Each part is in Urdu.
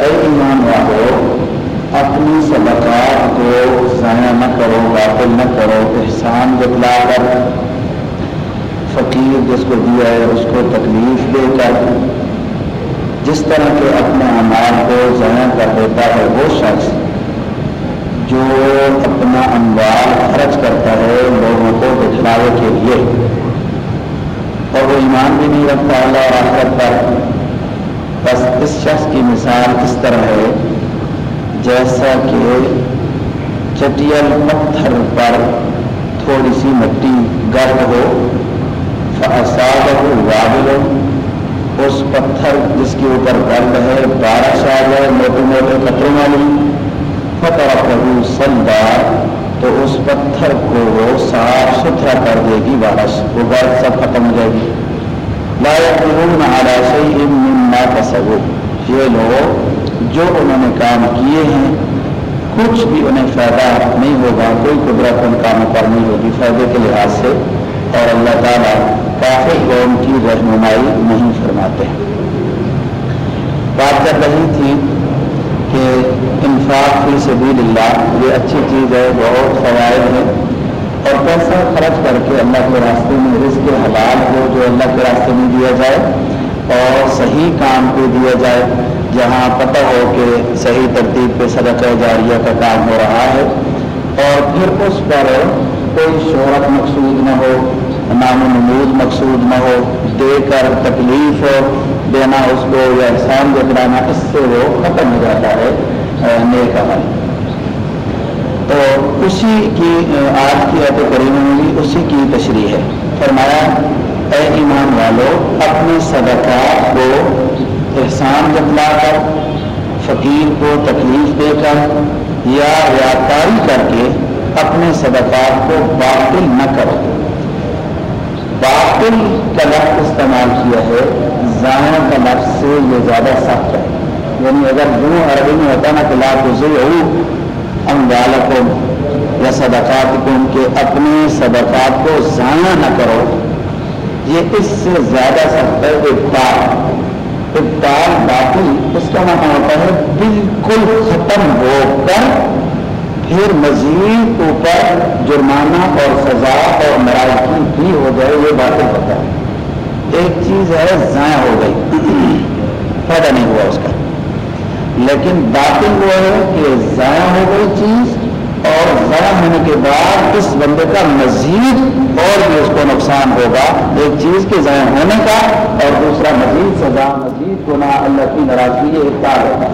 اے ایمان والو، اپنی صدقات کو ضائع نہ کرو، باطل نہ کرو، احسان جتلا کر۔ فقیر جس کو دیا ہے، اس کو تکلیف دے کر۔ جس طرح کے اپنے اعمال کو ضائع کر دیتا ہے، وہ شخص جو اپنا اموال خرچ کرتا ہے لوگوں کو دکھلاوے کے لیے۔ اور وہ ایمان بھی نہیں رکھتا، اللہ اور آخر پر بس اس شخص کی مثال اس طرح ہے، جیسا کہ چٹیل پتھر پر تھوڑی سی مٹی گرد ہو فساد ہو وابل۔ ہو اس پتھر جس کے اوپر گرد ہے بارش آ جائے موٹے موٹے قطروں والی۔ فتح کرو سلدار تو اس پتھر کو وہ صاف ستھرا کر دے گی بارش وہ گرد سب ختم ہو جائے گی۔ لائق آراشی نہ کسبو یہ لوگ جو انہوں نے کام کیے ہیں، کچھ بھی انہیں فائدہ نہیں ہوگا، کوئی قدرت ان کاموں پر نہیں ہوگی۔ فائدے کے لحاظ سے اور اللہ تعالیٰ کافی قوم کی رہنمائی نہیں فرماتے۔ ہیں بات کر رہی تھی کہ انفاق فی سبیل اللہ یہ اچھی چیز ہے، بہت فوائد ہے اور پیسہ خرچ کر کے اللہ کے راستے میں رزق حلال ہو، جو اللہ کے راستے میں دیا جائے اور صحیح کام پہ دیا جائے، جہاں پتہ ہو کہ صحیح ترتیب پہ صدقہ جاریہ کا کام ہو رہا ہے۔ اور پھر اس پر کوئی شہرت مقصود نہ ہو، نام و نمود مقصود نہ ہو، دے کر تکلیف دینا اس کو یا احسان جتلانا، اس سے وہ ختم ہو جاتا ہے نیک عمل۔ تو اسی کی، آج کی عید کریم میں بھی اسی کی تشریح ہے۔ فرمایا اے ایمان والو، اپنے صدقات کو احسان جتلا کر، فقیر کو تکلیف دے کر یا ریاکاری کر کے اپنے صدقات کو باطل نہ کرو۔ باطل کا لفظ استعمال کیا ہے ضائع کا لفظ سے یہ زیادہ سخت ہے۔ یعنی اگر یوں عربی میں ہوتا نا کہ لا گزے ہم یا صدقات کو ان کے اپنے صدقات کو ضائع نہ کرو یہ اس سے زیادہ سخت ہے۔ ابتال ابتال باطل اس کا معنی ہوتا ہے بالکل ختم ہو کر پھر مزید اوپر جرمانہ اور سزا اور ناراضگی بھی ہو جائے، یہ باطل ہوتا ہے۔ ایک چیز ہے ضائع ہو گئی۔ فائدہ نہیں ہوا اس کا۔ لیکن باطل وہ ہے کہ ضائع ہو گئی چیز اور ضائع ہونے کے بعد اس بندے کا مزید اور بھی اس کو نقصان ہوگا۔ ایک چیز کے ضائع ہونے کا اور دوسرا مزید سزا، مزید گناہ اللہ کی ناراضگی یہ ہوگا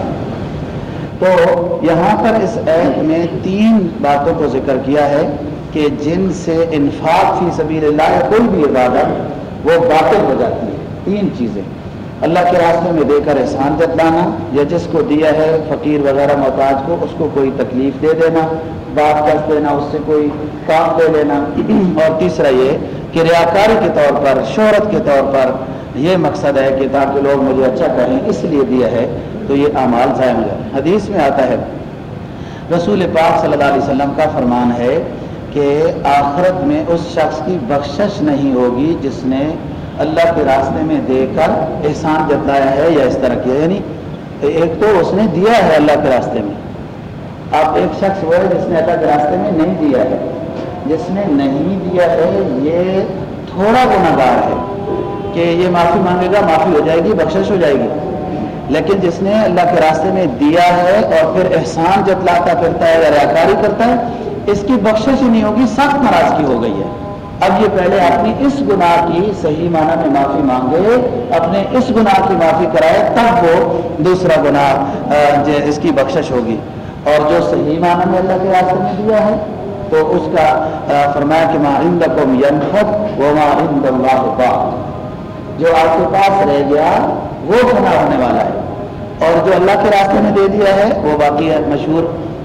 تو یہاں پر اس ایپ میں تین باتوں کو ذکر کیا ہے کہ جن سے انفاق فی سبیل اللہ کوئی بھی عبادت، وہ باطل ہو جاتی ہے تین چیزیں۔ اللہ کے راستے میں دے کر احسان جتلانا یا جس کو دیا ہے فقیر وغیرہ محتاج کو، اس کو کوئی تکلیف دے دینا بات کر دینا، اس سے کوئی کام دے لینا۔ اور تیسرا یہ کہ ریاکاری کے طور پر، شہرت کے طور پر یہ مقصد ہے کہ تاکہ لوگ مجھے اچھا کہیں اس لیے دیا ہے، تو یہ اعمال ضائع ہو جائے حدیث میں آتا ہے، رسول پاک صلی اللہ علیہ وسلم کا فرمان ہے کہ آخرت میں اس شخص کی بخشش نہیں ہوگی جس نے اللہ کے راستے میں دے کر احسان جتلایا ہے یا اس طرح کیا یعنی ایک تو اس نے دیا ہے اللہ کے راستے میں۔ اب ایک شخص وہ ہے جس نے اللہ کے راستے میں نہیں دیا ہے۔ جس نے نہیں دیا ہے، یہ تھوڑا گناہ گار ہے کہ یہ معافی مانگے گا، معافی ہو جائے گی، بخشش ہو جائے گی۔ لیکن جس نے اللہ کے راستے میں دیا ہے اور پھر احسان جتلاتا پھرتا ہے یا ریاکاری کرتا ہے، اس کی بخشش ہی نہیں ہوگی، سخت ناراضگی ہو گئی ہے۔ اب یہ پہلے اپنی اس گناہ کی صحیح معنی میں معافی مانگے، اپنے اس گناہ کی معافی کرائے، تب وہ دوسرا گناہ اس کی بخشش ہوگی۔ اور جو صحیح معنی میں اللہ کے راستے میں دیا ہے، تو اس کا فرمایا کہ ماں عندکم ینفق وہ ماں عند اللہ با جو آپ کے پاس رہ گیا، وہ گناہ ہونے والا ہے۔ اور جو اللہ کے راستے میں دے دیا ہے، وہ باقی ہے مشہور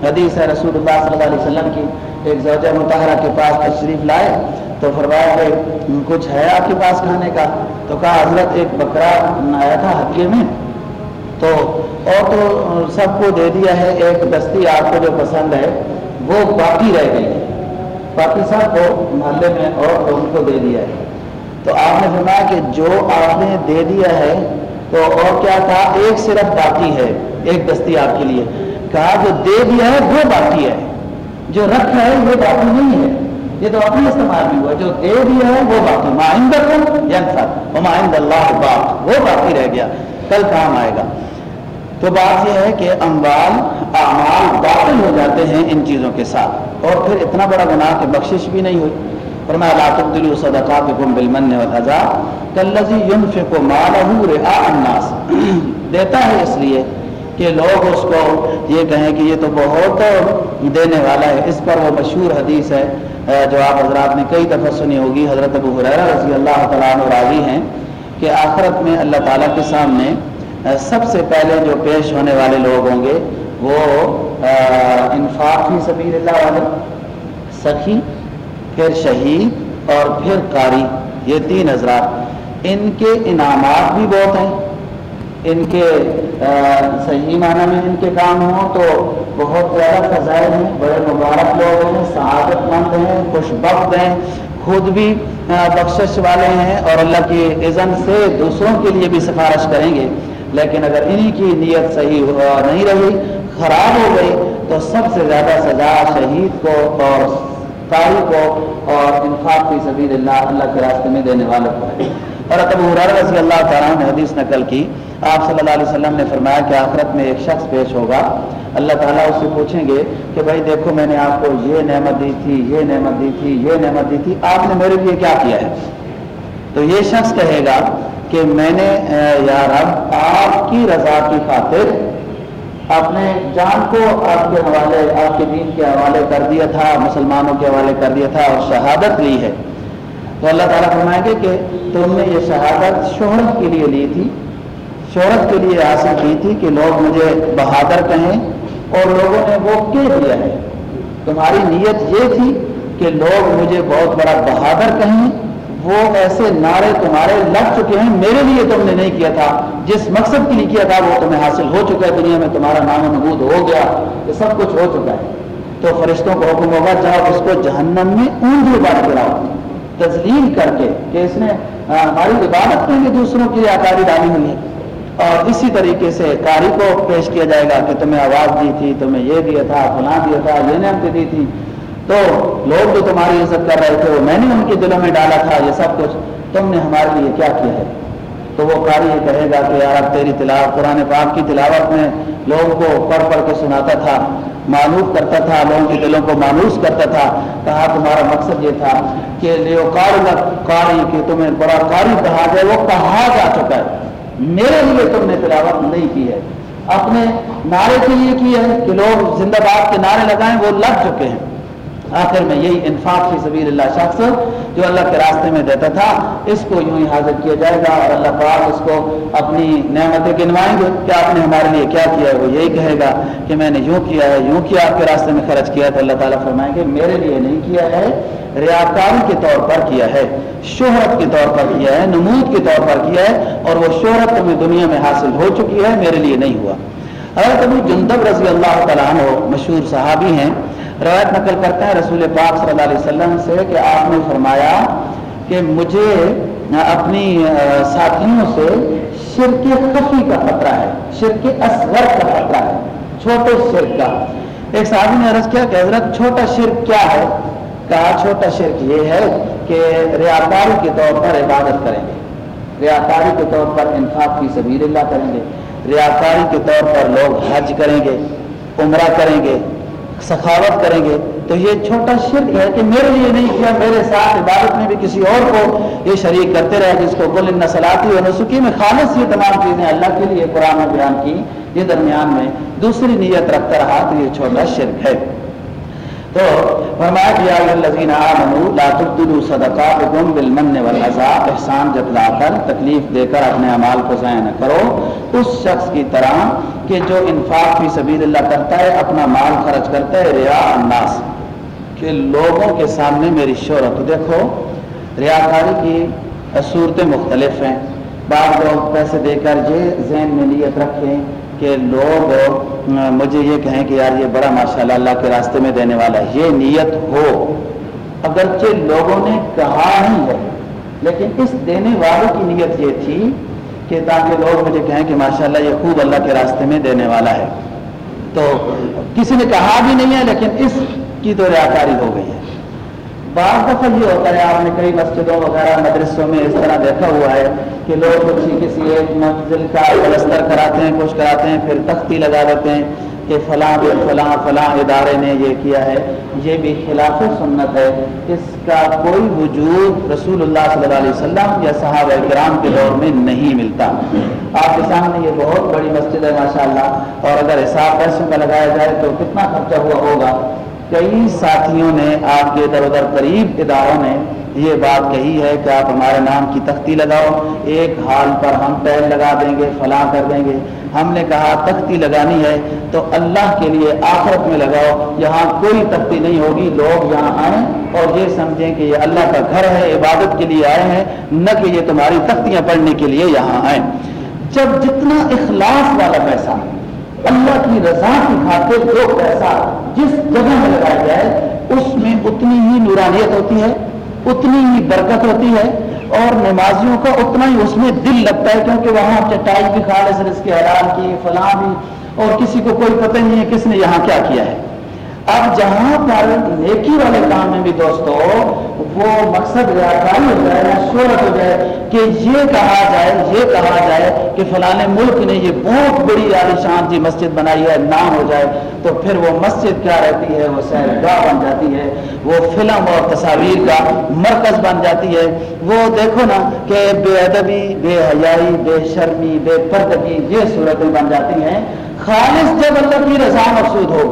حدیث ہے رسول اللہ صلی اللہ علیہ وسلم کی۔ ایک زوجہ متحرہ کے پاس تشریف لائے۔ تو فرمایا کہ کچھ ہے آپ کے پاس کھانے کا؟ تو کہا، حضرت، ایک بکرا آیا تھا ہتھیے میں. تو اور تو سب کو دے دیا ہے، ایک دستی آپ کو جو پسند ہے، وہ باقی رہ گئی۔ باقی سب کو محلے میں اور ان کو دے دیا ہے۔ تو آپ نے فرمایا کہ جو آپ نے دے دیا ہے، تو اور کیا تھا؟ ایک صرف باقی ہے، ایک دستی آپ کے لیے۔ کہا، جو دے دیا ہے، وہ باقی ہے۔ جو رکھا ہے، وہ باقی نہیں ہے۔ یہ تو اپنے استعمال بھی ہوا، جو دے دیا ہے وہ باقی مائند وہ مائند اللہ باق وہ باقی رہ گیا۔ کل کام آئے گا۔ تو بات یہ ہے کہ اموال، اعمال باطل ہو جاتے ہیں ان چیزوں کے ساتھ۔ اور پھر اتنا بڑا گناہ کہ بخشش بھی نہیں ہوئی۔ فرمایا، لا تبدلوا صدقاتكم بالمن والعذاب كالذي ينفق ماله رئاء الناس۔ دیتا ہے اس لیے کہ لوگ اس کو یہ کہیں کہ یہ تو بہت دینے والا ہے، اس پر وہ مشہور حدیث ہے۔ جو آپ حضرات نے کئی دفعہ سنی ہوگی، حضرت ابو حریرہ رضی اللہ تعالیٰ عنہ راضی ہیں کہ آخرت میں اللہ تعالیٰ کے سامنے سب سے پہلے جو پیش ہونے والے لوگ ہوں گے، وہ انفاق فی سبیل اللہ والے، سخی، پھر شہید اور پھر قاری، یہ تین حضرات۔ ان کے انعامات بھی بہت ہیں۔ ان کے صحیح معنی میں ان کے کام ہوں تو بہت زیادہ فضائل ہیں، بڑے مبارک لوگ ہیں، سعادت مند ہیں، خوش بخت ہیں، خود بھی بخشش والے ہیں اور اللہ کی عزن سے دوسروں کے لیے بھی سفارش کریں گے۔ لیکن اگر انہی کی نیت صحیح نہیں رہی، خراب ہو گئی، تو سب سے زیادہ سزا شہید کو اور قاری کو اور انفاق کی سبیل اللہ اللہ کے راستے میں دینے والوں کو ہے۔ اور ابو رضی اللہ تعالیٰ نے حدیث نقل کی۔ آپ صلی اللہ علیہ وسلم نے فرمایا کہ آخرت میں ایک شخص پیش ہوگا۔ اللہ تعالیٰ اس سے پوچھیں گے کہ بھائی دیکھو میں نے آپ کو یہ نعمت دی تھی، یہ نعمت دی تھی، یہ نعمت دی تھی، آپ نے میرے لیے کیا کیا ہے؟ تو یہ شخص کہے گا کہ میں نے یا رب، آپ کی رضا کی خاطر اپنے جان کو آپ کے حوالے، آپ کے دین کے حوالے کر دیا تھا، مسلمانوں کے حوالے کر دیا تھا اور شہادت لی ہے۔ تو اللہ تعالیٰ فرمائیں گے کہ تم نے یہ شہادت شہرت کے لیے لی تھی۔ شہرت کے لیے حاصل کی تھی کہ لوگ مجھے بہادر کہیں اور لوگوں نے وہ کہہ دیا ہے۔ تمہاری نیت یہ تھی کہ لوگ مجھے بہت بڑا بہادر کہیں۔ وہ ایسے نعرے تمہارے لگ چکے ہیں۔ میرے لیے تم نے نہیں کیا تھا۔ جس مقصد کے لیے کیا تھا وہ تمہیں حاصل ہو چکا ہے۔ دنیا میں تمہارا نام نبود ہو گیا۔ یہ سب کچھ ہو چکا ہے۔ تو فرشتوں کو حکم ہوگا، جاؤ اس کو جہنم میں اونجی بات گراؤ تزلیل کر کے کہ اس نے ہماری عبادت کے لیے دوسروں کی آکاری ڈالی ہوئی ہے۔ اور اسی طریقے سے کاری کو پیش کیا جائے گا کہ تمہیں آواز دی تھی، تمہیں یہ دیا تھا، فلاں دیا تھا، یہ نعمتیں دی تھی۔ تو لوگ جو تمہاری عزت کر رہے تھے، وہ میں نے ان کے دلوں میں ڈالا تھا، یہ سب کچھ تم نے ہمارے لیے کیا کیا ہے؟ تو وہ قاری یہ کہے گا کہ یار تیری تلاوت، قرآن پاک کی تلاوت میں لوگوں کو پڑھ پڑھ کے سناتا تھا معلوم کرتا تھا، لوگوں کے دلوں کو مانوس کرتا تھا۔ کہا، تمہارا مقصد یہ تھا کہ لیو کاری قاری، کہ تمہیں بڑا قاری کہا جائے، وہ کہا جا چکا ہے۔ میرے لیے تم نے تلاوت نہیں کی ہے۔ اپنے نعرے کے لیے کی ہے کہ لوگ زندہ باد کے نعرے لگائیں، وہ لگ چکے ہیں۔ آخر میں یہی انفاق کی سبیل اللہ شخص جو اللہ کے راستے میں دیتا تھا، اس کو یوں ہی حاضر کیا جائے گا اور اللہ پاک اس کو اپنی نعمتیں گنوائیں گے۔ کہ آپ نے ہمارے لیے کیا کیا ہے؟ وہ یہی کہے گا کہ میں نے یوں کیا ہے، یوں کیا آپ کے راستے میں خرچ کیا تو اللہ تعالیٰ فرمائیں گے، میرے لیے نہیں کیا ہے ریاکاری کے طور پر کیا ہے، شہرت کے طور پر کیا ہے، نمود کے طور پر کیا ہے اور وہ شہرت تمہیں دنیا میں حاصل ہو چکی ہے، میرے لیے نہیں ہوا۔ اگر کبھی جندب رضی اللہ تعالیٰ عنہ مشہور صحابی ہیں۔ روایت نقل کرتے ہیں رسول پاک صلی اللہ علیہ وسلم سے کہ آپ نے فرمایا کہ مجھے اپنی ساتھیوں سے شرک خفی کا خطرہ ہے، شرک اصغر کا خطرہ ہے، چھوٹے شرک کا۔ ایک صحابی نے عرض کیا کہ حضرت چھوٹا شرک کیا ہے؟ کہا، چھوٹا شرک یہ ہے کہ ریاکاری کے طور پر عبادت کریں گے۔ ریاکاری کے طور پر انفاق کی سبیل اللہ کریں گے۔ ریاکاری کے طور پر لوگ حج کریں گے، عمرہ کریں گے۔ سخاوت کریں گے، تو یہ چھوٹا شرک ہے کہ میرے لیے نہیں کیا، میرے ساتھ عبادت میں بھی کسی اور کو یہ شریک کرتے رہے جس کو بل نسلاتی اور نسخی میں خالص یہ تمام چیزیں اللہ کے لیے قرآن بیان کی، یہ درمیان میں دوسری نیت رکھتا رہا تو یہ چھوٹا شرک ہے۔ تو فرمایا کہ الذین آمنوا لا تبدلوا صدقاتکم بالمن والعزا، احسان جتلا کر تکلیف دے کر اپنے اعمال کو ضائع نہ کرو۔ اس شخص کی طرح کہ جو انفاق فی سبیل اللہ کرتا ہے، اپنا مال خرچ کرتا ہے، ریا الناس۔ کہ لوگوں کے سامنے میری شہرت دیکھو۔ ریاکاری کی صورتیں مختلف ہیں۔ بعض لوگ پیسے دے کر یہ ذہن میں نیت رکھیں۔ کہ لوگ مجھے یہ کہیں کہ یار یہ بڑا ماشاءاللہ اللہ کے راستے میں دینے والا ہے، یہ نیت ہو۔ اگرچہ لوگوں نے کہا نہیں ہے، لیکن اس دینے والوں کی نیت یہ تھی کہ تاکہ لوگ مجھے کہیں کہ ماشاءاللہ یہ خوب اللہ کے راستے میں دینے والا ہے۔ تو کسی نے کہا بھی نہیں ہے، لیکن اس کی تو ریاکاری ہو گئی ہے۔ بعض دفعہ یہ ہوتا ہے، آپ نے کئی مسجدوں وغیرہ، مدرسوں میں اس طرح دیکھا ہوا ہے کہ لوگ کسی کسی ایک منزل کا پلستر کراتے ہیں، کچھ کراتے ہیں، پھر تختی لگا دیتے ہیں کہ فلاں فلاں فلاں ادارے نے یہ کیا ہے۔ یہ بھی خلاف سنت ہے۔ اس کا کوئی وجود رسول اللہ صلی اللہ علیہ وسلم یا صحابہ کرام کے دور میں نہیں ملتا۔ آپ کے سامنے یہ بہت بڑی مسجد ہے، ماشاءاللہ۔ اور اگر حساب پیسوں کا لگایا جائے تو کتنا خرچہ ہوا ہوگا؟ کئی ساتھیوں نے آپ کے ادھر ادھر قریب اداروں نے یہ بات کہی ہے کہ آپ ہمارے نام کی تختی لگاؤ، ایک حال پر ہم پہل لگا دیں گے، فلاں کر دیں گے۔ ہم نے کہا، تختی لگانی ہے تو اللہ کے لیے آخرت میں لگاؤ۔ یہاں کوئی تختی نہیں ہوگی، لوگ یہاں آئیں اور یہ سمجھیں کہ یہ اللہ کا گھر ہے، عبادت کے لیے آئے ہیں، نہ کہ یہ تمہاری تختیاں پڑھنے کے لیے یہاں آئیں۔ جب جتنا اخلاص والا پیسہ اللہ کی رضا کی خاطر جو پیسہ جس جگہ میں لگایا جائے اس میں اتنی ہی نورانیت ہوتی ہے، اتنی ہی برکت ہوتی ہے اور نمازیوں کا اتنا ہی اس میں دل لگتا ہے کیونکہ وہاں چٹائی بھی خالص، رزق کے حلال کی، فلاں بھی، اور کسی کو کوئی پتہ نہیں ہے کس نے یہاں کیا کیا ہے۔ اب جہاں پر نیکی والے کام میں بھی دوستو، وہ مقصد ریاکاری ہو جائے یا شہرت ہو جائے کہ یہ کہا جائے، یہ کہا جائے کہ فلاں ملک نے یہ بہت بڑی عالیشان جی مسجد بنائی ہے، نام ہو جائے، تو پھر وہ مسجد کیا رہتی ہے؟ وہ سیرگاہ بن جاتی ہے، وہ فلم اور تصاویر کا مرکز بن جاتی ہے۔ وہ دیکھو نا کہ بے ادبی، بے حیائی، بے شرمی، بے پردگی، یہ صورتیں بن جاتی ہیں۔ خالص جب اللہ کی رضا مقصود ہو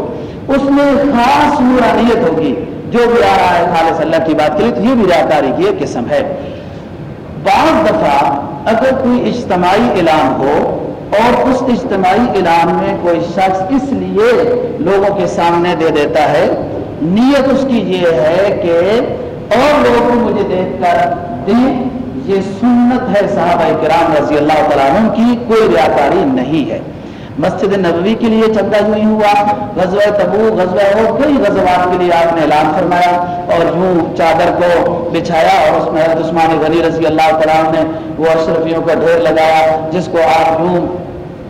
اس میں خاص نورانیت ہوگی۔ جو بھی آ رہا ہے خالص اللہ کی بات کے لیے تو یہ بھی ریاکاری کی ایک قسم ہے۔ بعض دفعہ اگر کوئی اجتماعی اعلان ہو اور اس اجتماعی اعلان میں کوئی شخص اس لیے لوگوں کے سامنے دے دیتا ہے، نیت اس کی یہ ہے کہ اور لوگ مجھے دیکھ کر دیں، یہ سنت ہے صحابہ کرام رضی اللہ تعالیٰ عنہ کی، کوئی ریاکاری نہیں ہے۔ مسجد نبوی کے لیے چندہ یوں ہی ہوا، غزوہ تبو غزوہ اور کئی غزوات کے لیے آپ نے اعلان فرمایا اور یوں چادر کو بچھایا اور اس میں حضرت عثمان غنی رضی اللہ تعالیٰ نے وہ اشرفیوں کا ڈھیر لگایا جس کو آپ یوں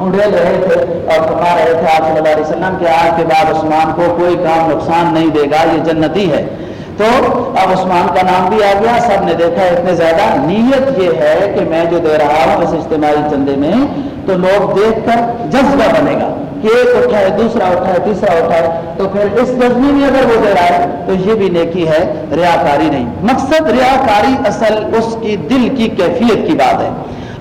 اڈیل رہے تھے اور فرما رہے تھے آپ صلی اللہ علیہ وسلم کہ آج کے بعد عثمان کو کوئی کام نقصان نہیں دے گا، یہ جنتی ہے۔ تو اب عثمان کا نام بھی آ گیا، سب نے دیکھا اتنے زیادہ۔ نیت یہ ہے کہ میں جو دے رہا ہوں اس اجتماعی چندے میں تو لوگ دیکھ کر جذبہ بنے گا کہ ایک اٹھائے، دوسرا اٹھائے، تیسرا اٹھائے، تو پھر اس جذبے میں اگر وہ دے رہا ہے، تو یہ بھی نیکی ہے، ریاکاری نہیں۔ مقصد ریاکاری اصل اس کی دل کی کیفیت کی بات ہے۔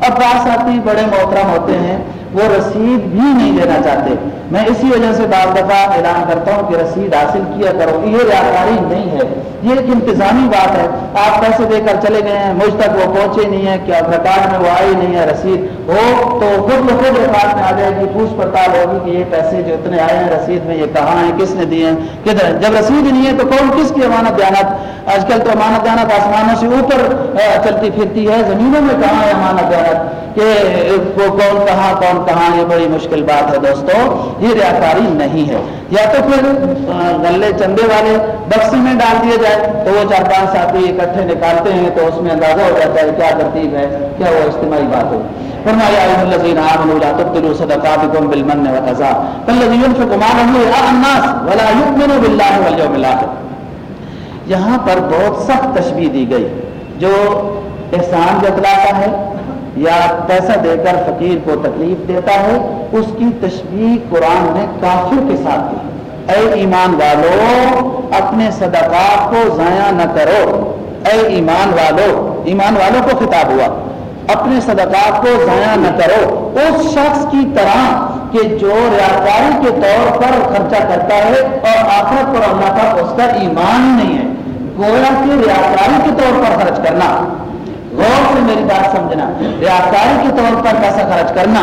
اب پاس آتی بڑے محترم ہوتے ہیں وہ رسید بھی نہیں دینا چاہتے۔ میں اسی وجہ سے بعض دفعہ اعلان کرتا ہوں کہ رسید حاصل کیا کرو، یہ ریاکاری نہیں ہے۔ یہ ایک انتظامی بات ہے۔ آپ پیسے دے کر چلے گئے ہیں، مجھ تک وہ پہنچے نہیں ہے کیا ریکارڈ میں وہ آئی نہیں ہے رسید؟ ہو تو خود بخود ریکارڈ میں آ جائے گی، پوچھ پڑتال ہوگی کہ یہ پیسے جو اتنے آئے ہیں رسید میں، یہ کہاں ہیں، کس نے دیے ہیں؟ کدھر جب رسید نہیں ہے تو کون، کس کی امانت دیانت؟ آج کل تو امانت دیانت آسمانوں سے اوپر چلتی پھرتی ہے، زمینوں میں کہاں ہے امانت دیانت؟ کہ کون، کہاں کون کہاں یہ بڑی مشکل بات ہے دوستو، یہ ریاکاری نہیں ہے۔ یا تو پھر غلے چندے والے بکس میں ڈال دیے جائے، تو وہ چار پانچ ساتھی اکٹھے نکالتے ہیں، تو اس میں اندازہ ہو جاتا ہے کیا ترتیب ہے، کیا وہ اجتماعی بات ہو فرمایا ایھا الذین آمنوا، لا تبطلوا صدقاتکم بالمن والعذا فالذی ينفق ماله رئاء الناس ولا يؤمن بالله واليوم الاخر یہاں پر بہت سخت تشبیہ دی گئی، جو احسان جتلاتا ہے یا پیسہ دے کر فقیر کو تکلیف دیتا ہے، اس کی تشبیح قرآن نے کافر کے ساتھ دی اے ایمان والو، اپنے صدقات کو ضائع نہ کرو۔ اے ایمان والو، ایمان والوں کو خطاب ہوا۔ اپنے صدقات کو ضائع نہ کرو۔ اس شخص کی طرح کہ جو ریاکاری کے طور پر خرچہ کرتا ہے اور آخرت پر اللہ کا اس کا ایمان ہی نہیں ہے، گویا کہ ریاکاری کے طور پر خرچ کرنا۔ غور سے میری بات سمجھنا ریاکاری کے طور پر پیسہ خرچ کرنا،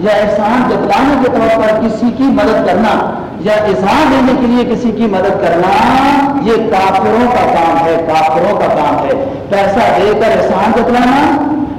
یا احسان جتلانے کے طور پر کسی کی مدد کرنا، یا اظہار دینے کے لیے کسی کی مدد کرنا، یہ کافروں کا کام ہے، کافروں کا کام ہے۔ پیسہ دے کر احسان جتلانا،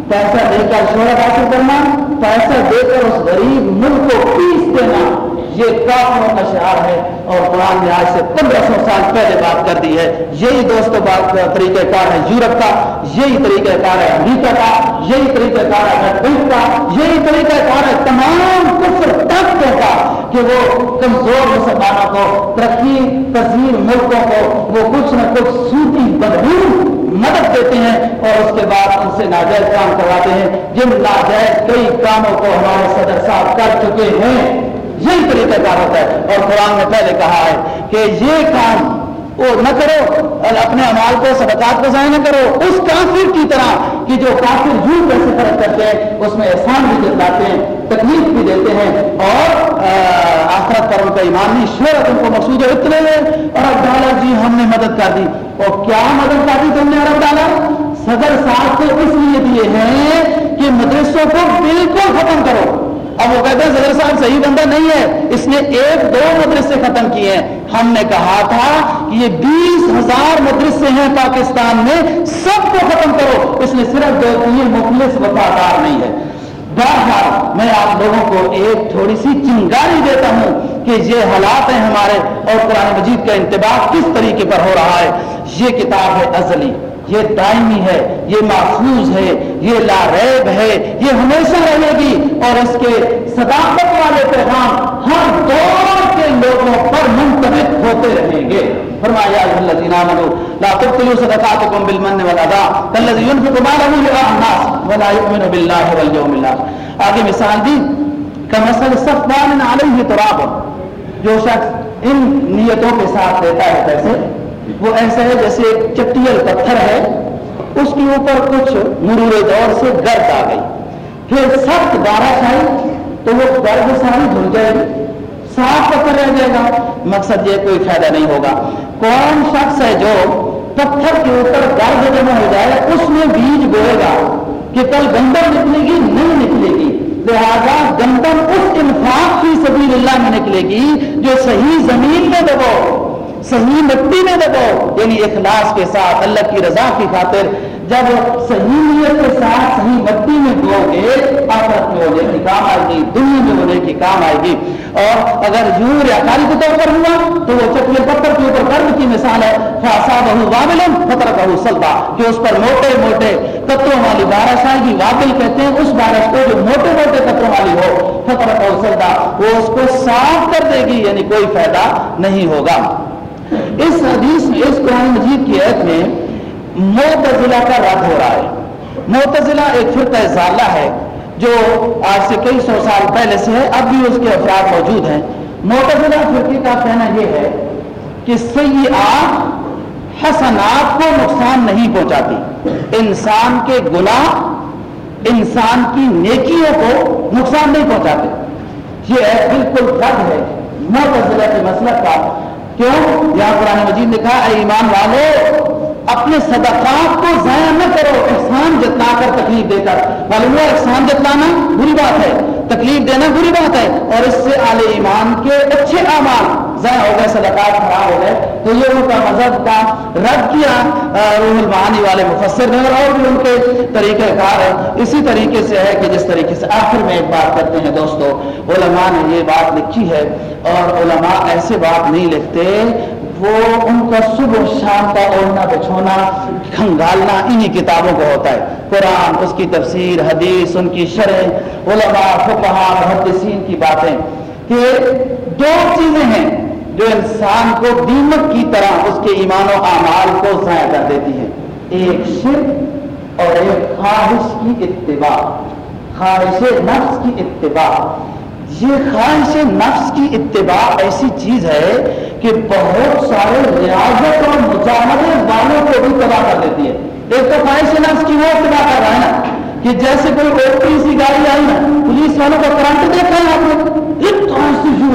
پیسہ دے کر شہرت حاصل کرنا، پیسہ دے کر اس غریب ملک کو پیس دینا۔ یہ کافروں کا شعار ہے اور قرآن نے آج سے پندرہ سو سال پہلے بات کر دی ہے۔ یہی دوستوں بات طریقہ کار ہے یورپ کا، یہی طریقہ کار ہے امریکہ کا، یہی طریقہ کار ہے ملک کا، یہی طریقہ کار ہے تمام کفر طبقوں کا کہ وہ کمزور مسلمانوں کو، ترقی پذیر ملکوں کو وہ کچھ نہ کچھ سوتی بدبو مدد دیتے ہیں اور اس کے بعد ان سے ناجائز کام کرواتے ہیں۔ جن ناجائز کئی کاموں کو ہمارے صدر صاحب کر چکے ہیں یہی طریقہ کار ہوتا ہے۔ اور قرآن نے پہلے کہا ہے کہ یہ کام وہ نہ کرو اور اپنے امال کو صدقات کو ضائع نہ کرو۔ اس کافر کی طرح کہ جو کافر یوں پیسے خرچ کرتے ہیں، اس میں احسان بھی جتلاتے ہیں، تکلیف بھی دیتے ہیں۔ اور آخرت پر ان کا ایمان نہیں، شہرت ان کو مقصود اتنے اور اب ڈالا جی ہم نے مدد کر دی۔ اور کیا مدد کر دی تم نے ارب ڈالا صدر صاحب کو اس لیے دیے ہیں کہ مدرسوں کو بالکل ختم کرو۔ اب وہ کہتے ہیں صدر صاحب صحیح بندہ نہیں ہے، اس نے ایک دو مدرسے ختم کیے ہیں۔ ہم نے کہا تھا کہ یہ بیس ہزار مدرسے ہیں پاکستان میں، سب کو ختم کرو۔ اس نے صرف دو تین مخلص وفادار نہیں ہے۔ بہرحال، میں آپ لوگوں کو ایک تھوڑی سی چنگاری دیتا ہوں کہ یہ حالات ہیں ہمارے اور قرآن مجید کا انتباہ کس طریقے پر ہو رہا ہے۔ یہ کتاب ہے ازلی۔ یہ دائمی ہے، یہ محفوظ ہے، یہ لا ریب ہے، یہ ہمیشہ رہے گی اور اس کے صداقت والے پیغام ہر دور کے لوگوں پر منتخب ہوتے رہیں گے۔ فرمایا الذين امنوا لا تبطلوا صدقاتكم بالمن والاذى كالذي ينفق ماله رئاء الناس ولا يؤمن بالله واليوم الاخر آگے مثال دی کہ کمثل صفوان علیہ تراب، جو شخص ان نیتوں کے ساتھ دیتا ہے پیسے وہ ایسا ہے جیسے ایک چٹیل پتھر ہے، اس کے اوپر کچھ مرور دور سے گرد آ گئی۔ پھر سخت بارش آئی تو وہ گرد ساری دھل جائے گی، صاف پتھر رہ جائے گا۔ مقصد یہ کوئی فائدہ نہیں ہوگا۔ کون شخص ہے جو پتھر کے اوپر گرد جمع ہو جائے، اس میں بیج بوئے گا کہ کل گندم نکلے گی، نہیں نکلے گی۔ لہذا گندم اس انفاق کی سبیل اللہ میں نکلے گی جو صحیح زمین میں دبو۔ صحیح مٹی میں دبو یعنی اخلاص کے ساتھ، اللہ کی رضا کی خاطر جب صحیح نیت کے ساتھ صحیح مٹی میں بو گے آخرت میں ہونے کی کام آئے گی دنیا میں ہونے کی کام آئے گی۔ اور اگر یوں ریاکاری کے طور پر ہوا، تو وہ چکلے پتھر کے اوپر کرم کی مثال ہے۔ فاسا بہو وابلم فتر بہو سلبا کہ اس پر موٹے موٹے تتوں والی بارش آئے گی، وابل کہتے ہیں اس بارش کو جو موٹے موٹے تتوں والی ہو فتر بہو سلبا وہ اس کو صاف کر دے گی یعنی کوئی فائدہ نہیں ہوگا۔ اس حدیث میں اس قرآن مجید کی عید میں معتزلہ کا رد ہو رہا ہے۔ معتزلہ ایک فرقہ زالہ ہے جو آج سے کئی سو سال پہلے سے ہے، اب بھی اس کے افراد موجود ہیں۔ معتزلہ فرقے کا کہنا یہ ہے کہ سیئات حسنات کو نقصان نہیں پہنچاتی۔ انسان کے گناہ، انسان کی نیکیوں کو نقصان نہیں پہنچاتے۔ یہ بالکل رد ہے۔ معتزلہ کے مسئلہ کا کیوں؟ یہاں قرآن مجید نے کہا، اے ایمان والے، اپنے صدقات کو ضائع نہ کرو، احسان جتنا کر تکلیف دے کر۔ معلوم ہے، احسان جتلانا بری بات ہے، تکلیف دینا بری بات ہے، اور اس سے اعلی ایمان کے اچھے اعمال ضائع ہو گئے، صدقات خراب ہو گئے۔ تو یہ ان کا مذہب کا رد کیا روح المعانی والے مفسر نے اور بھی ان کے طریقہ کار ہے اسی طریقے سے ہے کہ جس طریقے سے آخر میں ایک بات کرتے ہیں دوستو، علماء نے یہ بات لکھی ہے اور علماء ایسے بات نہیں لکھتے، وہ ان کا صبح شام کا اوڑھنا، بچھونا، کھنگالنا انہی کتابوں کو ہوتا ہے۔ قرآن، اس کی تفسیر، حدیث، ان کی شرح، علماء، فقہا، محدثین کی باتیں کہ دو چیزیں ہیں۔ جو انسان کو دیمک کی طرح اس کے ایمان و اعمال کو ضائع کر دیتی ہیں ایک شرک اور ایک خواہش کی اتباع۔ خواہش نفس کی اتباع۔ یہ خواہش نفس کی اتباع ایسی چیز ہے کہ بہت سارے ریاضت اور والوں کو بھی تباہ کر دیتی ہے۔ ایک تو خواہش نفس کی وہ اتباع کر رہا ہے نا کہ جیسے کوئی اوپری سی گاڑی آئی نا، پولیس والوں کا کرنٹ دیکھا ہے آپ نے ایک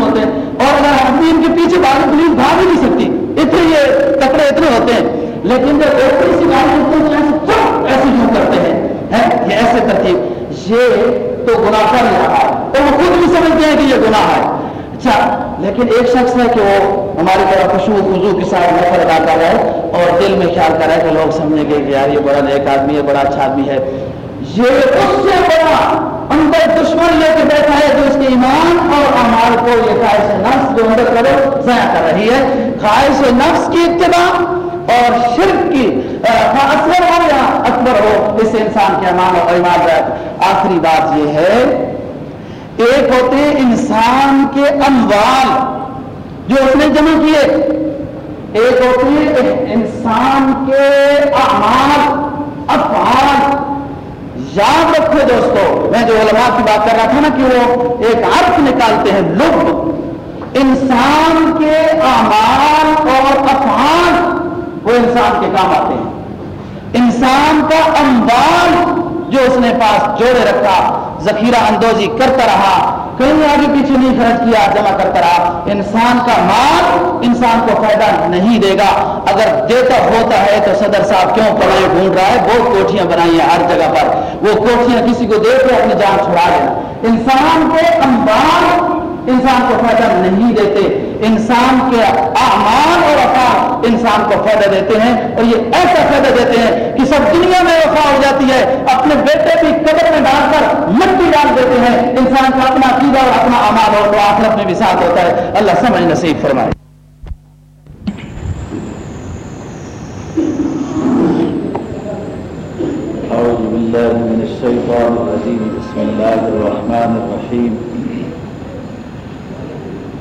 ہوتے ہیں۔ اور اگر آدمی ان کے پیچھے بھاگ پولیس بھاگ ہی نہیں سکتی، اتنے یہ کپڑے اتنے ہوتے ہیں۔ لیکن جب اوپری سی گاڑی ہوتے ہیں تو ایسے ایسے یوں کرتے ہیں یہ ایسے ترتیب۔ یہ تو گناہ کر رہا ہے۔ تو وہ خود بھی سمجھتے ہیں کہ یہ گناہ ہے۔ اچھا لیکن ایک شخص ہے کہ وہ ہماری طرح خوشبو خزو کے ساتھ نفر ادا کر رہا ہے اور دل میں خیال کر رہا ہے کہ لوگ سمجھیں گے کہ یار یہ بڑا نیک آدمی ہے، بڑا اچھا آدمی ہے۔ یہ اس سے بڑا اندر دشمن لے کے بیٹھا ہے جو اس کے ایمان اور امال کو یہ خواہش نفس جو اندر کرو ضائع کر رہی ہے۔ خواہش نفس کی اتباع اور شرک کی اثر ہو یا اکبر ہو، اس انسان کے امان اور ایمان آخری بات یہ ہے، ایک ہوتے انسان کے اموال جو اس نے جمع کیے۔ ایک ہوتے انسان کے اعمال، افعال۔ یاد رکھو دوستو، میں جو علماء کی بات کر رہا تھا نا کہ وہ ایک ارتھ نکالتے ہیں لب انسان کے اعمال اور افعال، وہ انسان کے کام آتے ہیں۔ انسان کا انبار جو اس نے پاس جوڑے رکھا، ذخیرہ اندوزی کرتا رہا کہیں آگے پیچھے نہیں خرچ کیا، جمع کرتا رہا انسان کا مال انسان کو فائدہ نہیں دے گا۔ اگر دیتا ہوتا ہے تو صدر صاحب کیوں پڑھائے ڈھونڈ رہا ہے؟ بہت کوٹیاں بنائی ہیں ہر جگہ پر۔ وہ کوٹیاں کسی کو دے کے اپنی جان چھڑا دینا۔ انسان کے انبار انسان کو فائدہ نہیں دیتے۔ انسان کے اعمال اور افعال انسان کو فائدہ دیتے ہیں اور یہ ایسا فائدہ دیتے ہیں کہ سب دنیا میں وفا ہو جاتی ہے، اپنے بیٹے کی قدر میں ڈال کر مٹی ڈال دیتے ہیں۔ انسان کا اپنا عقیدہ اور اپنا امال ہو تو آخرت میں بھی ساتھ ہوتا ہے۔ اللہ سمجھ نصیب فرمائے۔ أعوذ بالله من الشيطان الرجيم بسم الله الرحمن الرحيم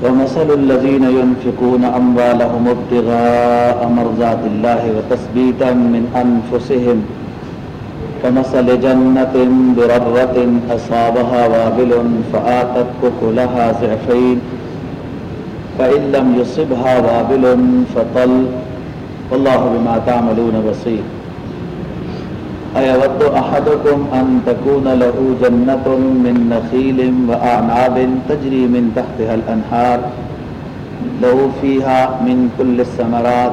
ومثل الذين ينفقون أموالهم ابتغاء مرضات الله وتثبيتا من أنفسهم كمثل جنة بررة أصابها وابل فآتت أكلها زعفين فإن لم يصبها وابل فطل والله بما تعملون بصير. أيود أحدكم أن تكون له جنة من نخيل وأعناب تجري من تحتها الأنهار، له فيها من كل الثمرات،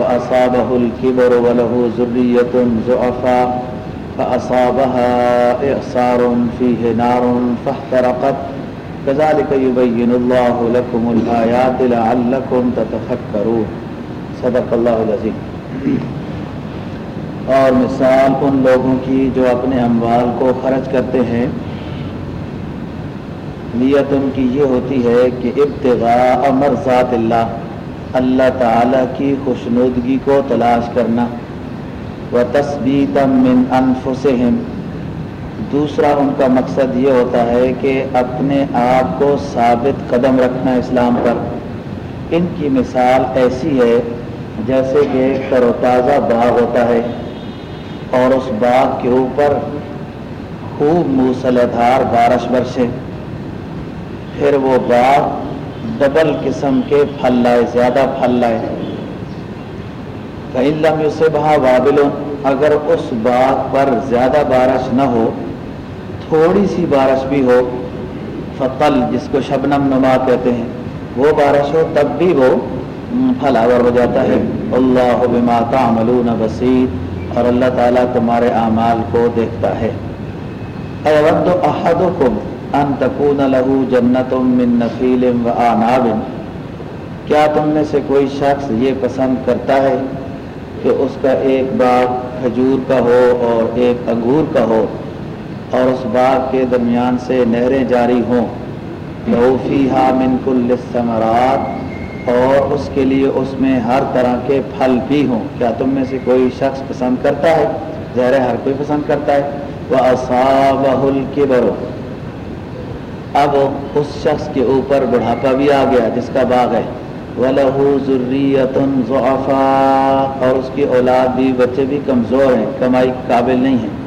وأصابه الكبر وله ذرية زعفا فأصابها إعصار فيه نار فاحترقت. كذلك يبين الله لكم الآيات لعلكم تتفكرون. صدق الله العظيم. اور مثال ان لوگوں کی جو اپنے اموال کو خرچ کرتے ہیں۔ نیت ان کی یہ ہوتی ہے کہ ابتغاء مرضات اللہ اللہ تعالیٰ کی خوشنودگی کو تلاش کرنا۔ و تصبیت من انفسہم۔ دوسرا ان کا مقصد یہ ہوتا ہے کہ اپنے آپ کو ثابت قدم رکھنا اسلام پر۔ ان کی مثال ایسی ہے جیسے کہ تر و تازہ باغ ہوتا ہے۔ اور اس باغ کے اوپر خوب موسل دھار بارش برسے۔ پھر وہ باغ ڈبل قسم کے پھل لائے، زیادہ پھل لائے۔ علم سے بہا وابل، اگر اس باغ پر زیادہ بارش نہ ہو، تھوڑی سی بارش بھی ہو فتل جس کو شبنم نما کہتے ہیں، وہ بارش ہو، تب بھی وہ پھل آور ہو جاتا ہے۔ اللہ بما تعملون بصیر۔ اور اللہ تعالیٰ تمہارے اعمال کو دیکھتا ہے۔ اود احدکم ان تکون له جنت من نخیل و آناب کیا تم میں سے کوئی شخص یہ پسند کرتا ہے کہ اس کا ایک باغ کھجور کا ہو اور ایک انگور کا ہو اور اس باغ کے درمیان سے نہریں جاری ہوں؟ لہو فیہا من کل الثمرات۔ اور اس کے لیے اس میں ہر طرح کے پھل بھی ہوں۔ کیا تم میں سے کوئی شخص پسند کرتا ہے؟ زہر ہر کوئی پسند کرتا ہے۔ وہ اصابل اب اس شخص کے اوپر بڑھاپا بھی آ گیا جس کا باغ ہے۔ وہ لہو ضروریت اور اس کی اولاد بھی، بچے بھی کمزور ہیں، کمائی قابل نہیں ہیں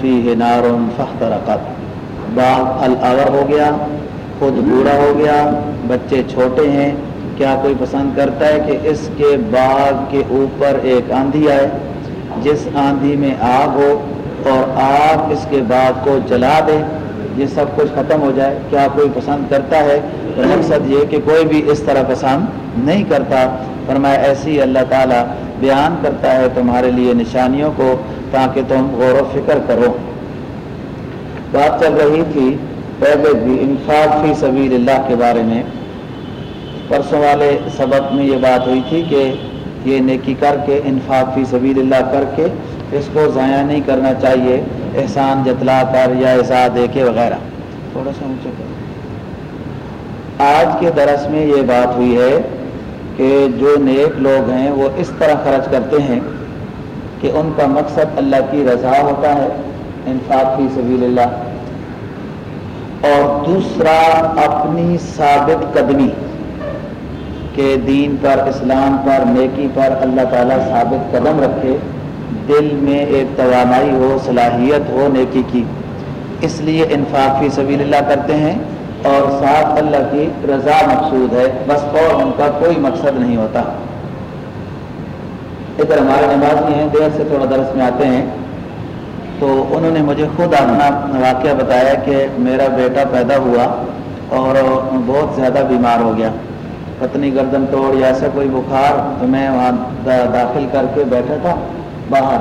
فی نار فخترقت باغ پھل ہو گیا۔ خود بوڑھا ہو گیا، بچے چھوٹے ہیں، کیا کوئی پسند کرتا ہے کہ اس کے باغ کے اوپر ایک آندھی آئے، جس آندھی میں آگ ہو اور آگ اس کے بعد کو جلا دے، یہ سب کچھ ختم ہو جائے؟ کیا کوئی پسند کرتا ہے؟ مقصد یہ کہ کوئی بھی اس طرح پسند نہیں کرتا۔ فرمایا ایسی اللہ تعالیٰ بیان کرتا ہے تمہارے لیے نشانیوں کو تاکہ تم غور و فکر کرو۔ بات چل رہی تھی پہلے بھی انفاق فی سبیل اللہ کے بارے میں۔ پرسوں والے سبق میں یہ بات ہوئی تھی کہ یہ نیکی کر کے، انفاق فی سبیل اللہ کر کے اس کو ضائع نہیں کرنا چاہیے، احسان جتلا کر یا ایسا دے کے وغیرہ۔ تھوڑا سا اونچے کر۔ آج کے درس میں یہ بات ہوئی ہے کہ جو نیک لوگ ہیں وہ اس طرح خرچ کرتے ہیں کہ ان کا مقصد اللہ کی رضا ہوتا ہے، انفاق فی سبیل اللہ اور دوسرا اپنی ثابت قدمی کہ دین پر، اسلام پر، نیکی پر اللہ تعالیٰ ثابت قدم رکھے، دل میں ایک توانائی ہو، صلاحیت ہو نیکی کی۔ اس لیے انفاق فی سبیل اللہ کرتے ہیں اور ساتھ اللہ کی رضا مقصود ہے۔ بس اور ان کا کوئی مقصد نہیں ہوتا۔ ادھر ہمارے نمازی ہیں، دیر سے تھوڑا درس میں آتے ہیں۔ تو انہوں نے مجھے خود اپنا واقعہ بتایا کہ میرا بیٹا پیدا ہوا اور بہت زیادہ بیمار ہو گیا۔ پتنی گردن توڑ یا ایسا کوئی بخار تو میں وہاں داخل کر کے بیٹھا تھا باہر۔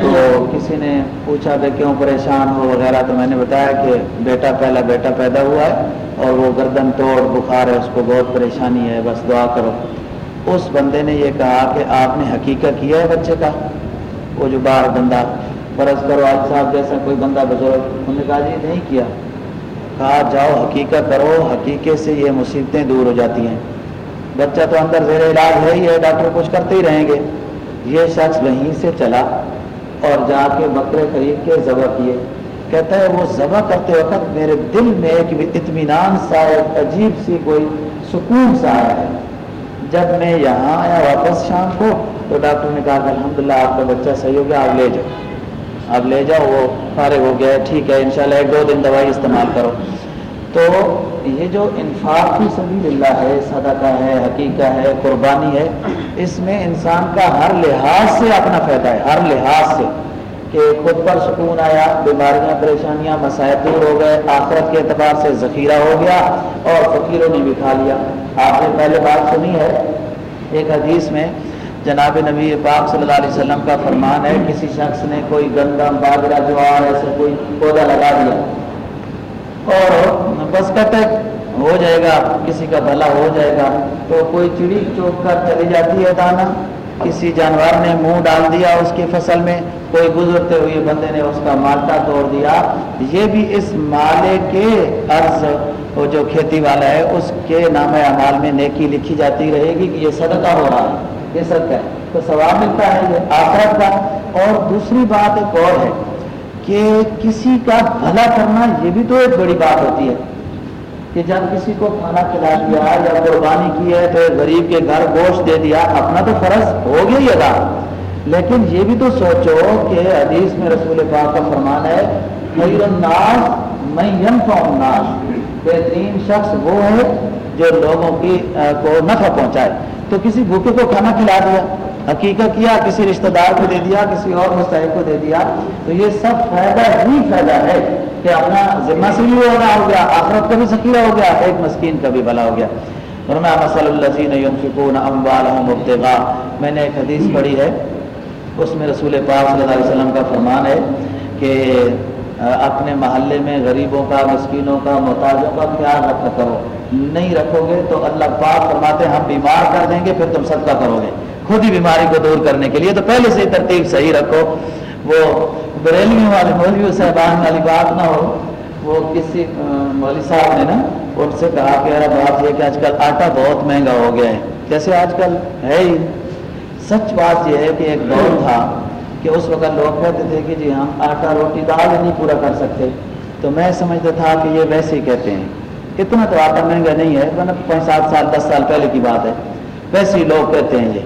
تو کسی نے پوچھا کہ کیوں پریشان ہو وغیرہ، تو میں نے بتایا کہ بیٹا پہلا بیٹا پیدا ہوا ہے اور وہ گردن توڑ، بخار ہے، اس کو بہت پریشانی ہے، بس دعا کرو۔ اس بندے نے یہ کہا کہ آپ نے حقیقت کیا ہے بچے کا۔ وہ جو باہر بندہ فرض کرو، آج صاحب جیسا کوئی بندہ بزرگ انہوں نے کہا جی نہیں کیا۔ کہا، جاؤ، حقیقت کرو، حقیقت سے یہ مصیبتیں دور ہو جاتی ہیں۔ بچہ تو اندر زیر علاج ہے ہی ہے، ڈاکٹر کچھ کرتے ہی رہیں گے۔ یہ شخص وہیں سے چلا اور جا کے بکرے خرید کے ذبح کیے۔ کہتا ہے، وہ ذبح کرتے وقت میرے دل میں ایک اطمینان سا، ایک عجیب سی کوئی سکون سا آیا ہے۔ جب میں یہاں آیا واپس شام کو تو ڈاکٹر نے کہا کہ الحمدللہ، آپ کا بچہ صحیح ہو گیا، آپ لے جاؤ۔ اب لے جاؤ، وہ فارغ ہو گیا ٹھیک ہے، انشاءاللہ ایک دو دن دوائی استعمال کرو۔ تو یہ جو انفاق کی سبیل اللہ ہے، صدقہ ہے، حقیقہ ہے، قربانی ہے، اس میں انسان کا ہر لحاظ سے اپنا فائدہ ہے۔ ہر لحاظ سے کہ خود پر سکون آیا، بیماریاں، پریشانیاں، مسائل دور ہو گئے، آخرت کے اعتبار سے ذخیرہ ہو گیا اور فقیروں نے بھی کھا لیا۔ آپ نے پہلے بات سنی ہے، ایک حدیث میں جناب نبی پاک صلی اللہ علیہ وسلم کا فرمان ہے، کسی شخص نے کوئی گندم باجرا جوار ایسے کوئی پودا لگا دیا اور بس کہتے ہو جائے گا، کسی کا بھلا ہو جائے گا، تو کوئی چڑی چوک کر چلی جاتی ہے دانا کسی جانور نے منہ ڈال دیا اس کی فصل میں، کوئی گزرتے ہوئے بندے نے اس کا مالٹا توڑ دیا۔ یہ بھی اس مالے کے عرض وہ جو کھیتی والا ہے، اس کے نام اعمال میں نیکی لکھی جاتی رہے گی کہ یہ صدقہ ہو رہا ہے۔ یہ صدقہ ہے۔ تو ثواب ملتا ہے یہ آخرت کا۔ اور دوسری بات ایک اور ہے کہ کسی کا بھلا کرنا یہ بھی تو ایک بڑی بات ہوتی ہے کہ جب کسی کو کھانا کھلا دیا یا قربانی کی ہے تو غریب کے گھر گوشت دے دیا، اپنا تو فرض ہو گیا ہی ادا۔ لیکن یہ بھی تو سوچو کہ حدیث میں رسول پاک کا فرمان ہے، خیر الناس میں ینفع الناس۔ بہترین شخص وہ ہے جو لوگوں کی کو نفع پہنچائے۔ تو کسی بھوکے کو کھانا کھلا دیا، حقیقت کیا، کسی رشتہ دار کو دے دیا، کسی اور مستحق کو دے دیا، تو یہ سب فائدہ ہی فائدہ ہے کہ اپنا ذمہ سے بھی ہونا ہو گیا، آخرت کا بھی سکیلا ہو گیا، ایک مسکین کا بھی بھلا ہو گیا۔ مسل مبتغا میں نے ایک حدیث پڑھی ہے، اس میں رسول پاک صلی اللہ علیہ وسلم کا فرمان ہے کہ اپنے محلے میں غریبوں کا، مسکینوں کا، محتاجوں کا خیال رکھا کرو۔ نہیں رکھو گے تو اللہ پاک فرماتے ہم بیمار کر دیں گے، پھر تم صدقہ کرو گے۔ خود ہی بیماری کو دور کرنے کے لیے تو پہلے سے ترتیب صحیح رکھو۔ وہ بریلویوں والے مولوی صاحبان والی بات نہ ہو۔ وہ کسی مولوی صاحب نے نا، ان سے کہا کہ یار، بات یہ کہ آج کل آٹا بہت مہنگا ہو گیا ہے۔ جیسے آج کل ہے ہی۔ سچ بات یہ ہے کہ ایک دور تھا۔ کہ اس وقت لوگ کہتے تھے کہ جی ہم آٹا روٹی دال نہیں پورا کر سکتے۔ تو میں سمجھتا تھا کہ یہ ویسے ہی کہتے ہیں۔ اتنا تو آٹا مہنگا نہیں ہے، ورنہ پانچ سات سال، دس سال پہلے کی بات ہے۔ ویسے ہی لوگ کہتے ہیں یہ۔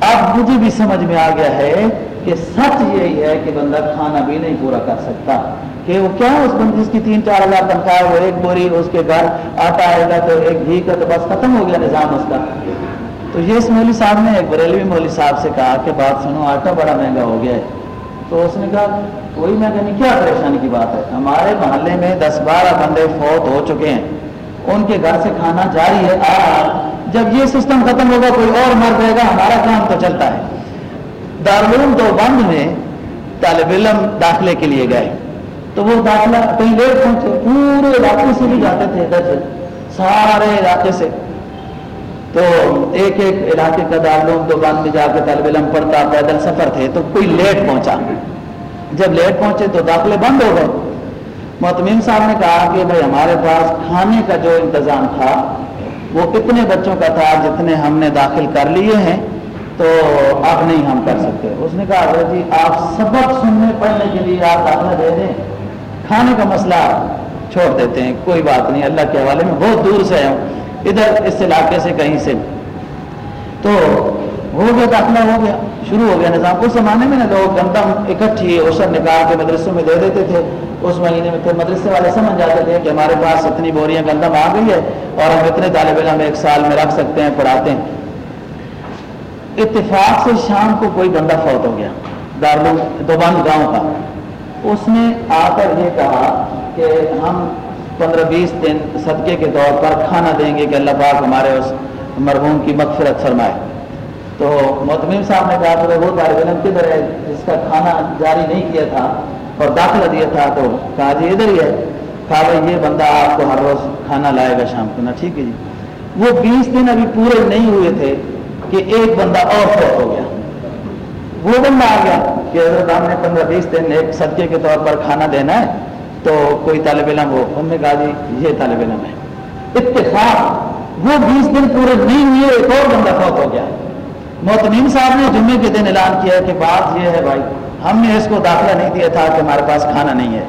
اب مجھے بھی سمجھ میں آ گیا ہے کہ سچ یہی ہے کہ بندہ کھانا بھی نہیں پورا کر سکتا۔ کہ وہ کیا اس بندے جس کی تین چار ہزار تنخواہ وہ ایک بوری، اس کے گھر آتا آئے گا تو ایک گھی کا تو بس ختم ہو گیا نظام اس کا۔ تو یہ اس مولوی صاحب نے ایک بریلوی مولوی صاحب سے کہا کہ بات سنو، آٹا بڑا مہنگا ہو گیا ہے۔ تو اس نے کہا، کوئی مہنگا نہیں، کیا پریشانی کی بات ہے؟ ہمارے محلے میں دس بارہ بندے فوت ہو چکے ہیں۔ ان کے گھر سے کھانا جاری ہے۔ آ، جب یہ سسٹم ختم ہوگا، کوئی اور مر جائے گا، ہمارا کام تو چلتا ہے۔ دارالعلوم دو بند میں طالب علم داخلے کے لیے گئے۔ تو وہ داخلہ کہیں لیٹ پہنچے، پورے علاقے سے بھی جاتے تھے۔ ادھر سارے علاقے سے۔ تو ایک ایک علاقے کا دارالعلوم دو بند میں جا کے طالب علم پڑھتا، پیدل سفر تھے، تو کوئی لیٹ پہنچا۔ جب لیٹ پہنچے تو داخلے بند ہو گئے۔ محتمین صاحب نے کہا کہ بھائی ہمارے پاس کھانے کا جو انتظام تھا، وہ کتنے بچوں کا تھا جتنے ہم نے داخل کر لیے ہیں، تو اب نہیں ہم کر سکتے۔ اس نے کہا جی آپ سبق سننے، پڑھنے کے لیے آپ داخلہ دے دیں۔ کھانے کا مسئلہ چھوڑ دیتے ہیں، کوئی بات نہیں، اللہ کے حوالے میں بہت دور سے ہوں۔ ادھر اس علاقے سے کہیں سے۔ تو ہو گیا، داخلہ ہو گیا، شروع ہو گیا۔ نظام، اس زمانے میں نا لوگ گندم اکٹھی اوسر نکال کے مدرسوں میں دے دیتے تھے۔ اس مہینے میں پھر مدرسے والے سمجھ جاتے تھے کہ ہمارے پاس اتنی بوریاں گندم آ گئی ہے اور ہم اتنے طالب علم ایک سال میں رکھ سکتے ہیں، پڑھاتے ہیں۔ اتفاق سے شام کو کوئی بندہ فوت ہو گیا، دارالعلوم دوبند گاؤں کا۔ اس نے آ کر یہ کہا کہ ہم پندرہ بیس دن صدقے کے طور پر کھانا دیں گے کہ اللہ پاک ہمارے اس مرحوم کی مغفرت فرمائے۔ تو محتمیم صاحب نے کہا کہ وہ طالب علم کدھر ہے جس کا کھانا جاری نہیں کیا تھا اور داخلہ دیا تھا، تو کہا جی ادھر ہی ہے۔ کہا بھائی یہ بندہ آپ کو ہر روز کھانا لائے گا شام کو۔ نا ٹھیک ہے جی۔ وہ بیس دن ابھی پورے نہیں ہوئے تھے کہ ایک بندہ اور فوت ہو گیا۔ وہ بندہ آ گیا کہ حضرت ہم نے پندرہ بیس دن ایک صدقے کے طور پر کھانا دینا ہے۔ تو کوئی طالب علم ہو ہم نے کہا جی یہ طالب علم ہے۔ اتفاق وہ بیس دن پورے نہیں ہوئے ایک اور بندہ فوت ہو گیا۔ محتمین صاحب نے جمعے کے دن اعلان کیا کہ بات یہ ہے بھائی ہم نے اس کو داخلہ نہیں دیا تھا کہ ہمارے پاس کھانا نہیں ہے۔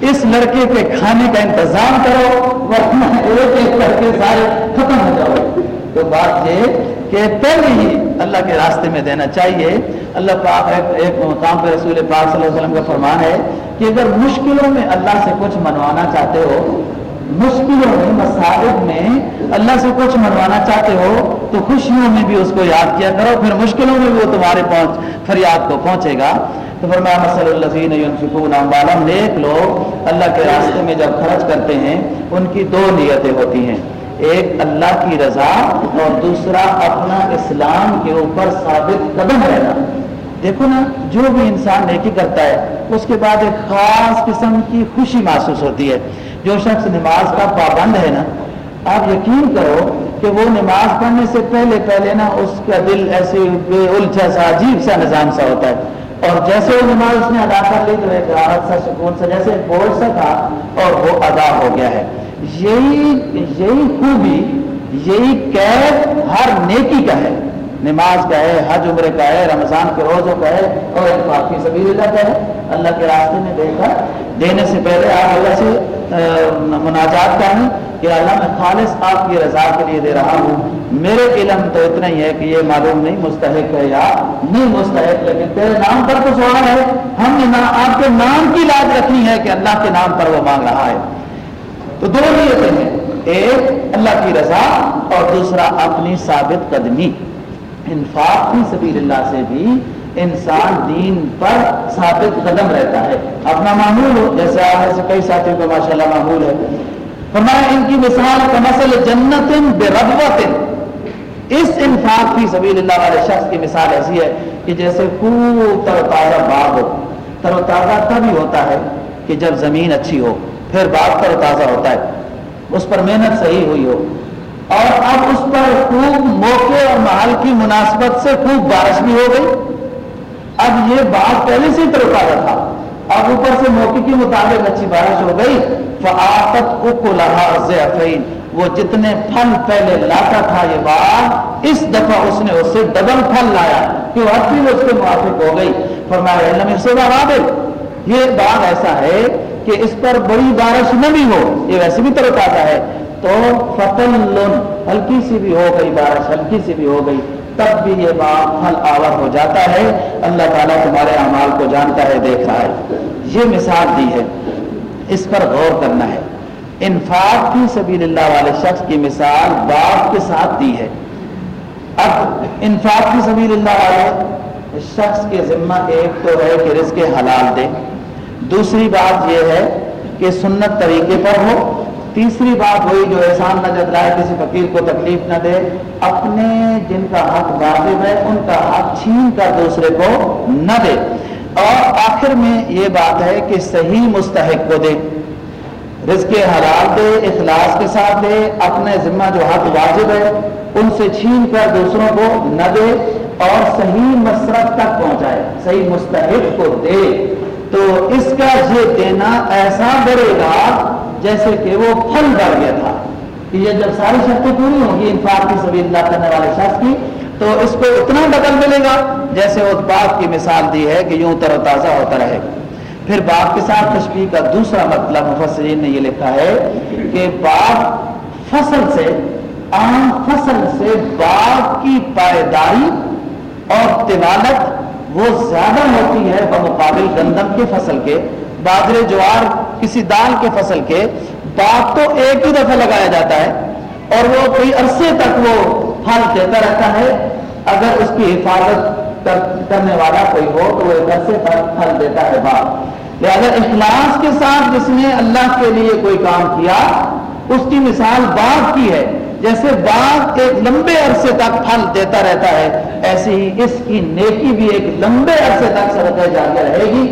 اس لڑکے کے کھانے کا انتظام کرو ورنہ ایک ایک کر کے سارے ختم ہو جاؤ۔ تو بات یہ کہ پہلے ہی اللہ کے راستے میں دینا چاہیے۔ اللہ پاک ایک, مقام پہ رسول پاک صلی اللہ علیہ وسلم کا فرمان ہے کہ اگر مشکلوں میں اللہ سے کچھ منوانا چاہتے ہو، مشکلوں میں مسائل میں اللہ سے کچھ منوانا چاہتے ہو، تو خوشیوں میں بھی اس کو یاد کیا کرو، پھر مشکلوں میں بھی وہ تمہارے پہنچ، فریاد کو پہنچے گا۔ تو فرمایا مسل الزین ينفقون اموالهم نیک لوگ اللہ کے راستے میں جب خرچ کرتے ہیں، ان کی دو نیتیں ہوتی ہیں۔ ایک، اللہ کی رضا اور دوسرا، اپنا اسلام کے اوپر ثابت قدم رہنا۔ دیکھو نا، جو بھی انسان نیکی کرتا ہے، اس کے بعد ایک خاص قسم کی خوشی محسوس ہوتی ہے۔ جو شخص نماز کا پابند ہے نا، آپ یقین کرو کہ وہ نماز پڑھنے سے پہلے پہلے نا، اس کا دل ایسے بے الجھا سا، عجیب سا نظام سا ہوتا ہے۔ اور جیسے وہ نماز اس نے ادا کر لی تو ایک راحت سا، سکون سا، جیسے بوجھ سا تھا، اور وہ ادا ہو گیا ہے۔ یہی یہی خوبی، یہی قید ہر نیکی کا ہے۔ نماز کا ہے، حج عمرے کا ہے، رمضان کے روزوں کا ہے اور انفاق کی سبیل اللہ کا ہے۔ اللہ کے راستے میں دے کر، دینے سے پہلے آپ اللہ سے مناجات کریں کہ اللہ میں خالص آپ کی رضا کے لیے دے رہا ہوں۔ میرے علم تو اتنا ہی ہے کہ یہ معلوم نہیں مستحق ہے یا نہیں مستحق، لیکن تیرے نام پر تو سوال ہے۔ ہم نے آپ کے نام کی لاج رکھنی ہے کہ اللہ کے نام پر وہ مانگ رہا ہے۔ تو دو نیتیں ہیں۔ ایک، اللہ کی رضا اور دوسرا، اپنی ثابت قدمی۔ انفاق کی سبیل اللہ سے بھی انسان دین پر ثابت قدم رہتا ہے۔ اپنا معمول ہو، جیسے آپ ایسے کئی ساتھیوں کا ماشاء اللہ معمول ہے۔ فرمایا ان کی مثال کا مسل جنت بے ربوت اس انفاق کی سبیل اللہ والے شخص کی مثال ایسی ہے کہ جیسے خوب تر و تازہ باغ ہو۔ تر و تازہ تبھی ہوتا ہے کہ جب زمین اچھی ہو، پھر باغ تر و تازہ ہوتا ہے۔ اس پر محنت صحیح ہوئی ہو۔ اور اب اس پر خوب موقع اور محل کی مناسبت سے خوب بارش بھی ہو گئی۔ اب یہ بات پہلے سے ہی ترکا تھا۔ اب اوپر سے موقع کے مطابق اچھی بارش ہو گئی۔ فعاقت کو لہا وہ جتنے پھل پہلے لاتا تھا یہ باغ، اس دفعہ اس نے اس سے ڈبل پھل لایا۔ کہ وہ بھی اس کے موافق ہو گئی۔ فرمایا سے یہ باغ ایسا ہے کہ اس پر بڑی بارش نہ بھی ہو، یہ ویسے بھی ترک آتا ہے۔ تو فتل ہلکی سی بھی ہو گئی بارش، ہلکی سی بھی ہو گئی، تب بھی یہ باغ پھل آور ہو جاتا ہے۔ اللہ تعالیٰ تمہارے اعمال کو جانتا ہے دیکھ رہا ہے۔ یہ مثال دی ہے۔ اس پر غور کرنا ہے۔ انفاق کی سبیل اللہ والے شخص کی مثال باغ کے ساتھ دی ہے۔ اب انفاق کی سبیل اللہ والے شخص کے ذمہ ایک تو ہے کہ رزق حلال دے۔ دوسری بات یہ ہے کہ سنت طریقے پر ہو۔ تیسری بات ہوئی جو احسان نہ جتلائے کسی فقیر کو تکلیف نہ دے، اپنے جن کا حق واجب ہے، ان کا حق چھین کر دوسرے کو نہ دے۔ اور آخر میں یہ بات ہے کہ صحیح مستحق کو دے، رزق حلال دے، اخلاص کے ساتھ دے، اپنے ذمہ جو حق واجب ہے، ان سے چھین کر دوسروں کو نہ دے اور صحیح مسرت تک پہنچائے، صحیح مستحق کو دے۔ تو اس کا یہ دینا ایسا بڑھے گا جیسے کہ وہ پھل بڑھ گیا تھا۔ کہ یہ جب ساری شرطیں پوری ہوں گی، انفاق کی سبھی اللہ کرنے والے شخص کی، تو اس کو اتنا بدل ملے گا۔ جیسے اس باغ کی مثال دی ہے کہ یوں تر و تازہ ہوتا رہے گا۔ پھر باغ کے ساتھ تشبیح کا دوسرا مطلب مفسرین نے یہ لکھا ہے کہ باغ فصل سے، عام فصل سے باغ کی پائیداری اور طوالت وہ زیادہ ہوتی ہے بمقابل گندم کے فصل کے۔ باجرے جوار کسی دال کے فصل کے باغ تو ایک ہی دفعہ لگایا جاتا ہے اور وہ کوئی عرصے تک وہ پھل دیتا رہتا ہے۔ اگر اس کی حفاظت کرنے والا کوئی ہو تو وہ ایک عرصے تک پھل دیتا ہے باغ۔ لہٰذا اخلاص کے ساتھ جس نے اللہ کے لیے کوئی کام کیا، اس کی مثال باغ کی ہے۔ جیسے باغ ایک لمبے عرصے تک پھل دیتا رہتا ہے ایسے ہی اس کی نیکی بھی ایک لمبے عرصے تک سرکہ جاگے رہے گی۔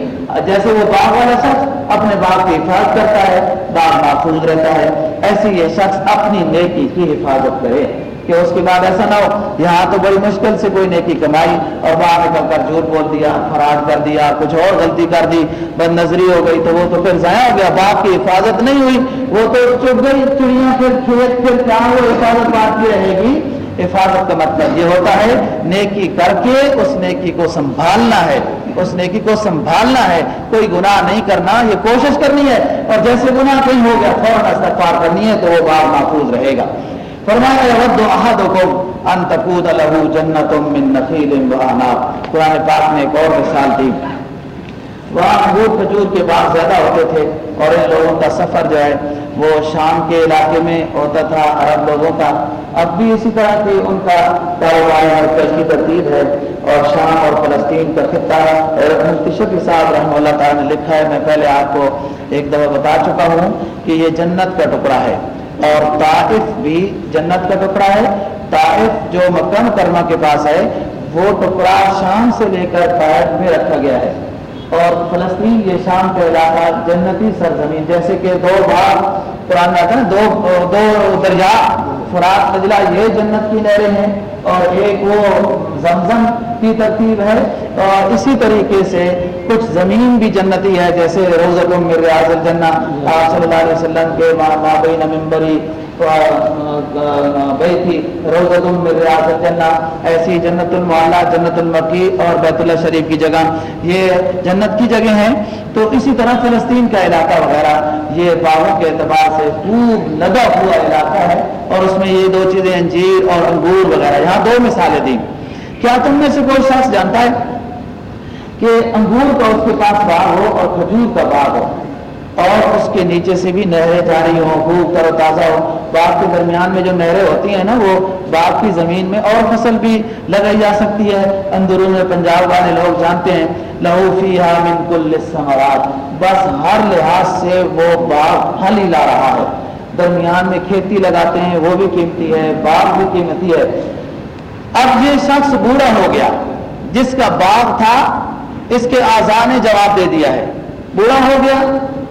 جیسے وہ باغ والا شخص اپنے باغ کی حفاظت کرتا ہے، باغ محفوظ رہتا ہے ایسے یہ شخص اپنی نیکی کی حفاظت کرے۔ کہ اس کے بعد ایسا نہ ہو یہاں تو بڑی مشکل سے کوئی نیکی کمائی اور باہر نکل کر جھوٹ بول دیا فراڈ کر دیا، کچھ اور غلطی کر دی، بد نظری ہو گئی تو وہ تو پھر ضائع ہو گیا، باپ کی حفاظت نہیں ہوئی، وہ تو چپ گئی، چڑیاں پھر کھیت پھر کیا وہ حفاظت بات کی رہے گی۔ حفاظت کا مطلب یہ ہوتا ہے، نیکی کر کے اس نیکی کو سنبھالنا ہے۔ اس نیکی کو سنبھالنا ہے۔ کوئی گناہ نہیں کرنا، یہ کوشش کرنی ہے۔ اور جیسے گناہ کہیں ہو گیا، فوراً استغفار کرنی ہے تو وہ باغ محفوظ رہے گا۔ فرمایا، یود احدکم ان تقود له جنت من نخیل و عناب قرآن پاک نے ایک اور مثال دی۔ وہاں انگور کھجور کے باغ زیادہ ہوتے تھے اور ان لوگوں کا سفر جو ہے وہ شام کے علاقے میں ہوتا تھا عرب لوگوں کا۔ اب بھی اسی طرح کی ان کا کاروبار مرکز کی ترتیب ہے اور شام اور فلسطین کا خطہ شفی صاحب رحمہ اللہ تعالیٰ نے لکھا ہے۔ میں پہلے آپ کو ایک دفعہ بتا چکا ہوں کہ یہ جنت کا ٹکڑا ہے اور طائف بھی جنت کا ٹکڑا ہے۔ طائف جو مکہ کرما کے پاس ہے وہ ٹکڑا شام سے لے کر طائف میں رکھا گیا ہے۔ اور فلسطین یہ شام کا علاقہ جنتی سرزمین، جیسے کہ دو بھاگ، قرآن آتا ہے دو دو دریا، فرات نجلا یہ جنت کی نہریں ہیں اور ایک وہ زمزم کی ترتیب ہے اور اسی طریقے سے کچھ زمین بھی جنتی ہے، جیسے روزت مر ریاض الجنہ، آپ صلی اللہ علیہ وسلم کے مابین ممبری بیتی روزت مر ریاض الجنہ، ایسی جنت المعلا، جنت المکی اور بیت اللہ شریف کی جگہ۔ یہ جنت کی جگہ ہیں۔ تو اسی طرح فلسطین کا علاقہ وغیرہ، یہ باغوں کے اعتبار سے خوب لگا ہوا علاقہ ہے۔ اور اس میں یہ دو چیزیں انجیر اور انگور وغیرہ۔ یہاں دو مثالیں دیں۔ کیا تم میں سے کوئی شخص جانتا ہے کہ انگور کا اس کے پاس باغ ہو اور کھجور کا باغ ہو؟ اور اس کے نیچے سے بھی نہریں جاری ہوں، خوب تر و تازہ ہو باغ کے درمیان میں جو نہریں ہوتی ہیں نا، وہ باغ کی زمین میں اور فصل بھی لگائی جا سکتی ہے۔ اندرون پنجاب والے لوگ جانتے ہیں، لہو فی من کل ثمرات بس ہر لحاظ سے وہ باغ پھل ہی لا رہا ہے۔ درمیان میں کھیتی لگاتے ہیں، وہ بھی قیمتی ہے، باغ بھی قیمتی ہے۔ اب یہ شخص بوڑھا ہو گیا، جس کا باغ تھا، اس کے آزا نے جواب دے دیا ہے۔ بوڑھا ہو گیا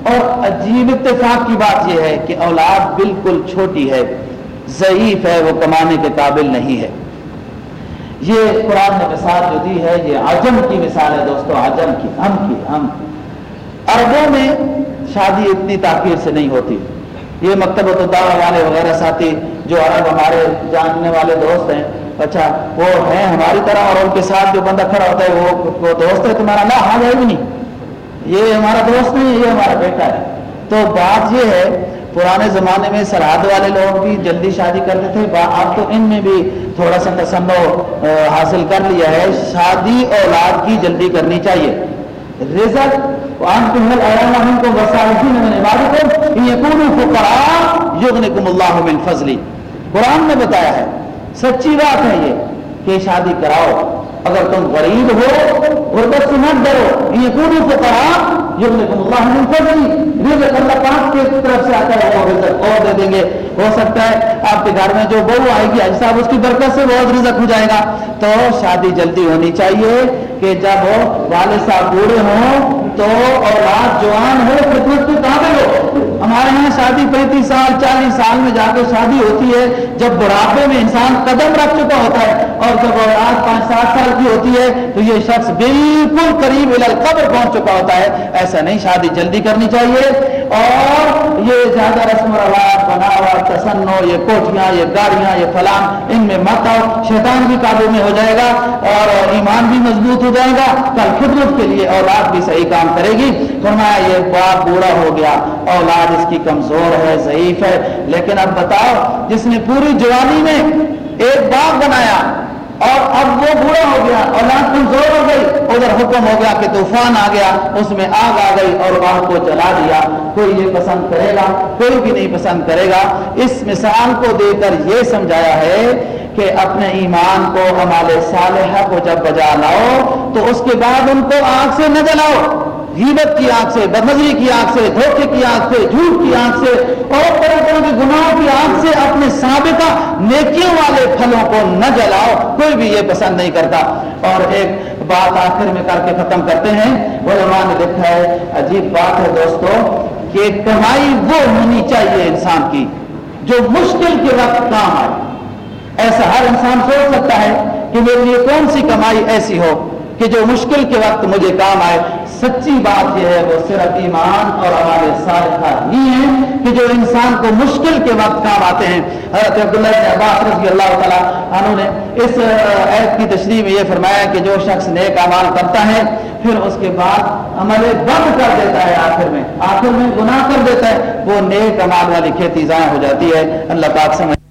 اور عجیب اتفاق کی بات یہ ہے کہ اولاد بالکل چھوٹی ہے، ضعیف ہے، وہ کمانے کے قابل نہیں ہے۔ یہ قرآن نے مثال جو دی ہے، یہ عجم کی مثال ہے دوستو، عجم کی، ہم کی، ہم۔ عربوں میں شادی اتنی تاخیر سے نہیں ہوتی۔ یہ مکتب والے وغیرہ ساتھی جو عرب ہمارے جاننے والے دوست ہیں اچھا وہ ہیں ہماری طرح اور ان کے ساتھ جو بندہ کھڑا ہوتا ہے، وہ وہ دوست ہے، تمہارا نہ ہاں ہے بھی نہیں۔ یہ ہمارا دوست نہیں ہے، یہ ہمارا بیٹا ہے۔ تو بات یہ ہے، پرانے زمانے میں سرحد والے لوگ بھی جلدی شادی کرتے تھے۔ اب تو ان میں بھی تھوڑا سا تسنو حاصل کر لیا ہے۔ شادی اولاد کی جلدی کرنی چاہیے۔ رزق کو اللہ من فضلی۔ قرآن نے بتایا ہے، سچی بات ہے یہ کہ شادی کراؤ۔ اگر تم غریب ہو غربت سے مت ڈرو یہ پوری کو کرا اللہ رزق اللہ پاک کی طرف سے آتا ہے، وہ رزق اور دے دیں گے۔ ہو سکتا ہے آپ کے گھر میں جو بہو آئے گی حج صاحب، اس کی برکت سے بہت رزق ہو جائے گا۔ تو شادی جلدی ہونی چاہیے کہ جب والد صاحب بوڑھے ہوں تو اولاد جوان ہو خدمت کے قابل ہو۔ ہمارے یہاں شادی پینتیس سال، چالیس سال میں جا کے شادی ہوتی ہے، جب بڑھاپے میں انسان قدم رکھ چکا ہوتا ہے اور جب اولاد پانچ سات سال کی ہوتی ہے، تو یہ شخص بالکل قریب قبر پہنچ چکا ہوتا ہے۔ ایسا نہیں، شادی جلدی کرنی چاہیے۔ اور یہ زیادہ رسم و رواج بنا ہوا تسنو، یہ کوٹیاں، یہ گاڑیاں، یہ فلان ان میں مت آؤ، شیطان بھی قابو میں ہو جائے گا اور ایمان بھی مضبوط ہو جائے گا۔ کل خدمت کے لیے اولاد بھی صحیح کام کرے گی۔ فرمایا، یہ باپ بوڑھا ہو گیا۔ اولاد اس کی کمزور ہے، ضعیف ہے۔ لیکن اب بتاؤ، جس نے پوری جوانی میں ایک باغ بنایا اور اب وہ بوڑھا ہو گیا اولاد کمزور ہو گئی، ادھر حکم ہو گیا کہ طوفان آ گیا، اس میں آگ آ گئی اور وہاں کو جلا دیا۔ کوئی یہ پسند کرے گا، کوئی بھی نہیں پسند کرے گا۔ اس مثال کو دے کر یہ سمجھایا ہے کہ اپنے ایمان کو ہمارے صالحہ کو جب بجا لاؤ، تو اس کے بعد ان کو آگ سے نہ جلاؤ۔ غیبت کی آنکھ سے بدمزری کی آنکھ سے، دھوکے کی آنکھ سے، جھوٹ کی آنکھ سے اور طرح طرح کے گناہوں کی آنکھ سے اپنے سابقہ نیکیوں والے پھلوں کو نہ جلاؤ، کوئی بھی یہ پسند نہیں کرتا۔ اور ایک بات آخر میں کر کے ختم کرتے ہیں۔ علماء نے لکھا ہے، عجیب بات ہے دوستو، کہ کمائی وہ ہونی چاہیے انسان کی جو مشکل کے وقت کام آئے۔ ایسا ہر انسان سوچ سکتا ہے کہ میرے لیے کون سی کمائی ایسی ہو کہ جو مشکل کے وقت مجھے کام آئے۔ سچی بات یہ ہے وہ صرف ایمان اور ہمارے صالحہ ہی ہیں کہ جو انسان کو مشکل کے وقت کام آتے ہیں۔ حضرت عبداللہ بن عباس رضی اللہ تعالیٰ عنہ نے اس عید کی تشریح میں یہ فرمایا کہ جو شخص نیک عمال کرتا ہے، پھر اس کے بعد عمل بند کر دیتا ہے آخر میں۔ آخر میں گناہ کر دیتا ہے۔ وہ نیک عمال والی کھیتی ضائع ہو جاتی ہے۔ اللہ پاک سمجھ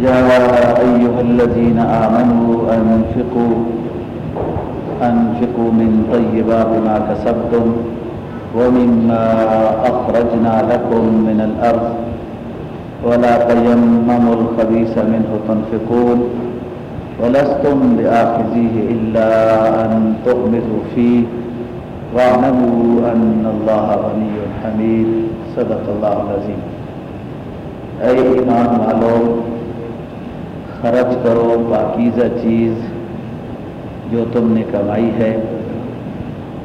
يا أيها الذين آمنوا أنفقوا أنفقوا من طيبات ما كسبتم ومما أخرجنا لكم من الأرض. ولا تيمموا الخبيث منه تنفقون. ولستم بآخذيه إلا أن تغمضوا فيه. واعلموا أن الله غني حميد. صدق الله العظيم. أي إيمان معلوم؟ خرچ کرو، پاکیزہ چیز جو تم نے کمائی ہے،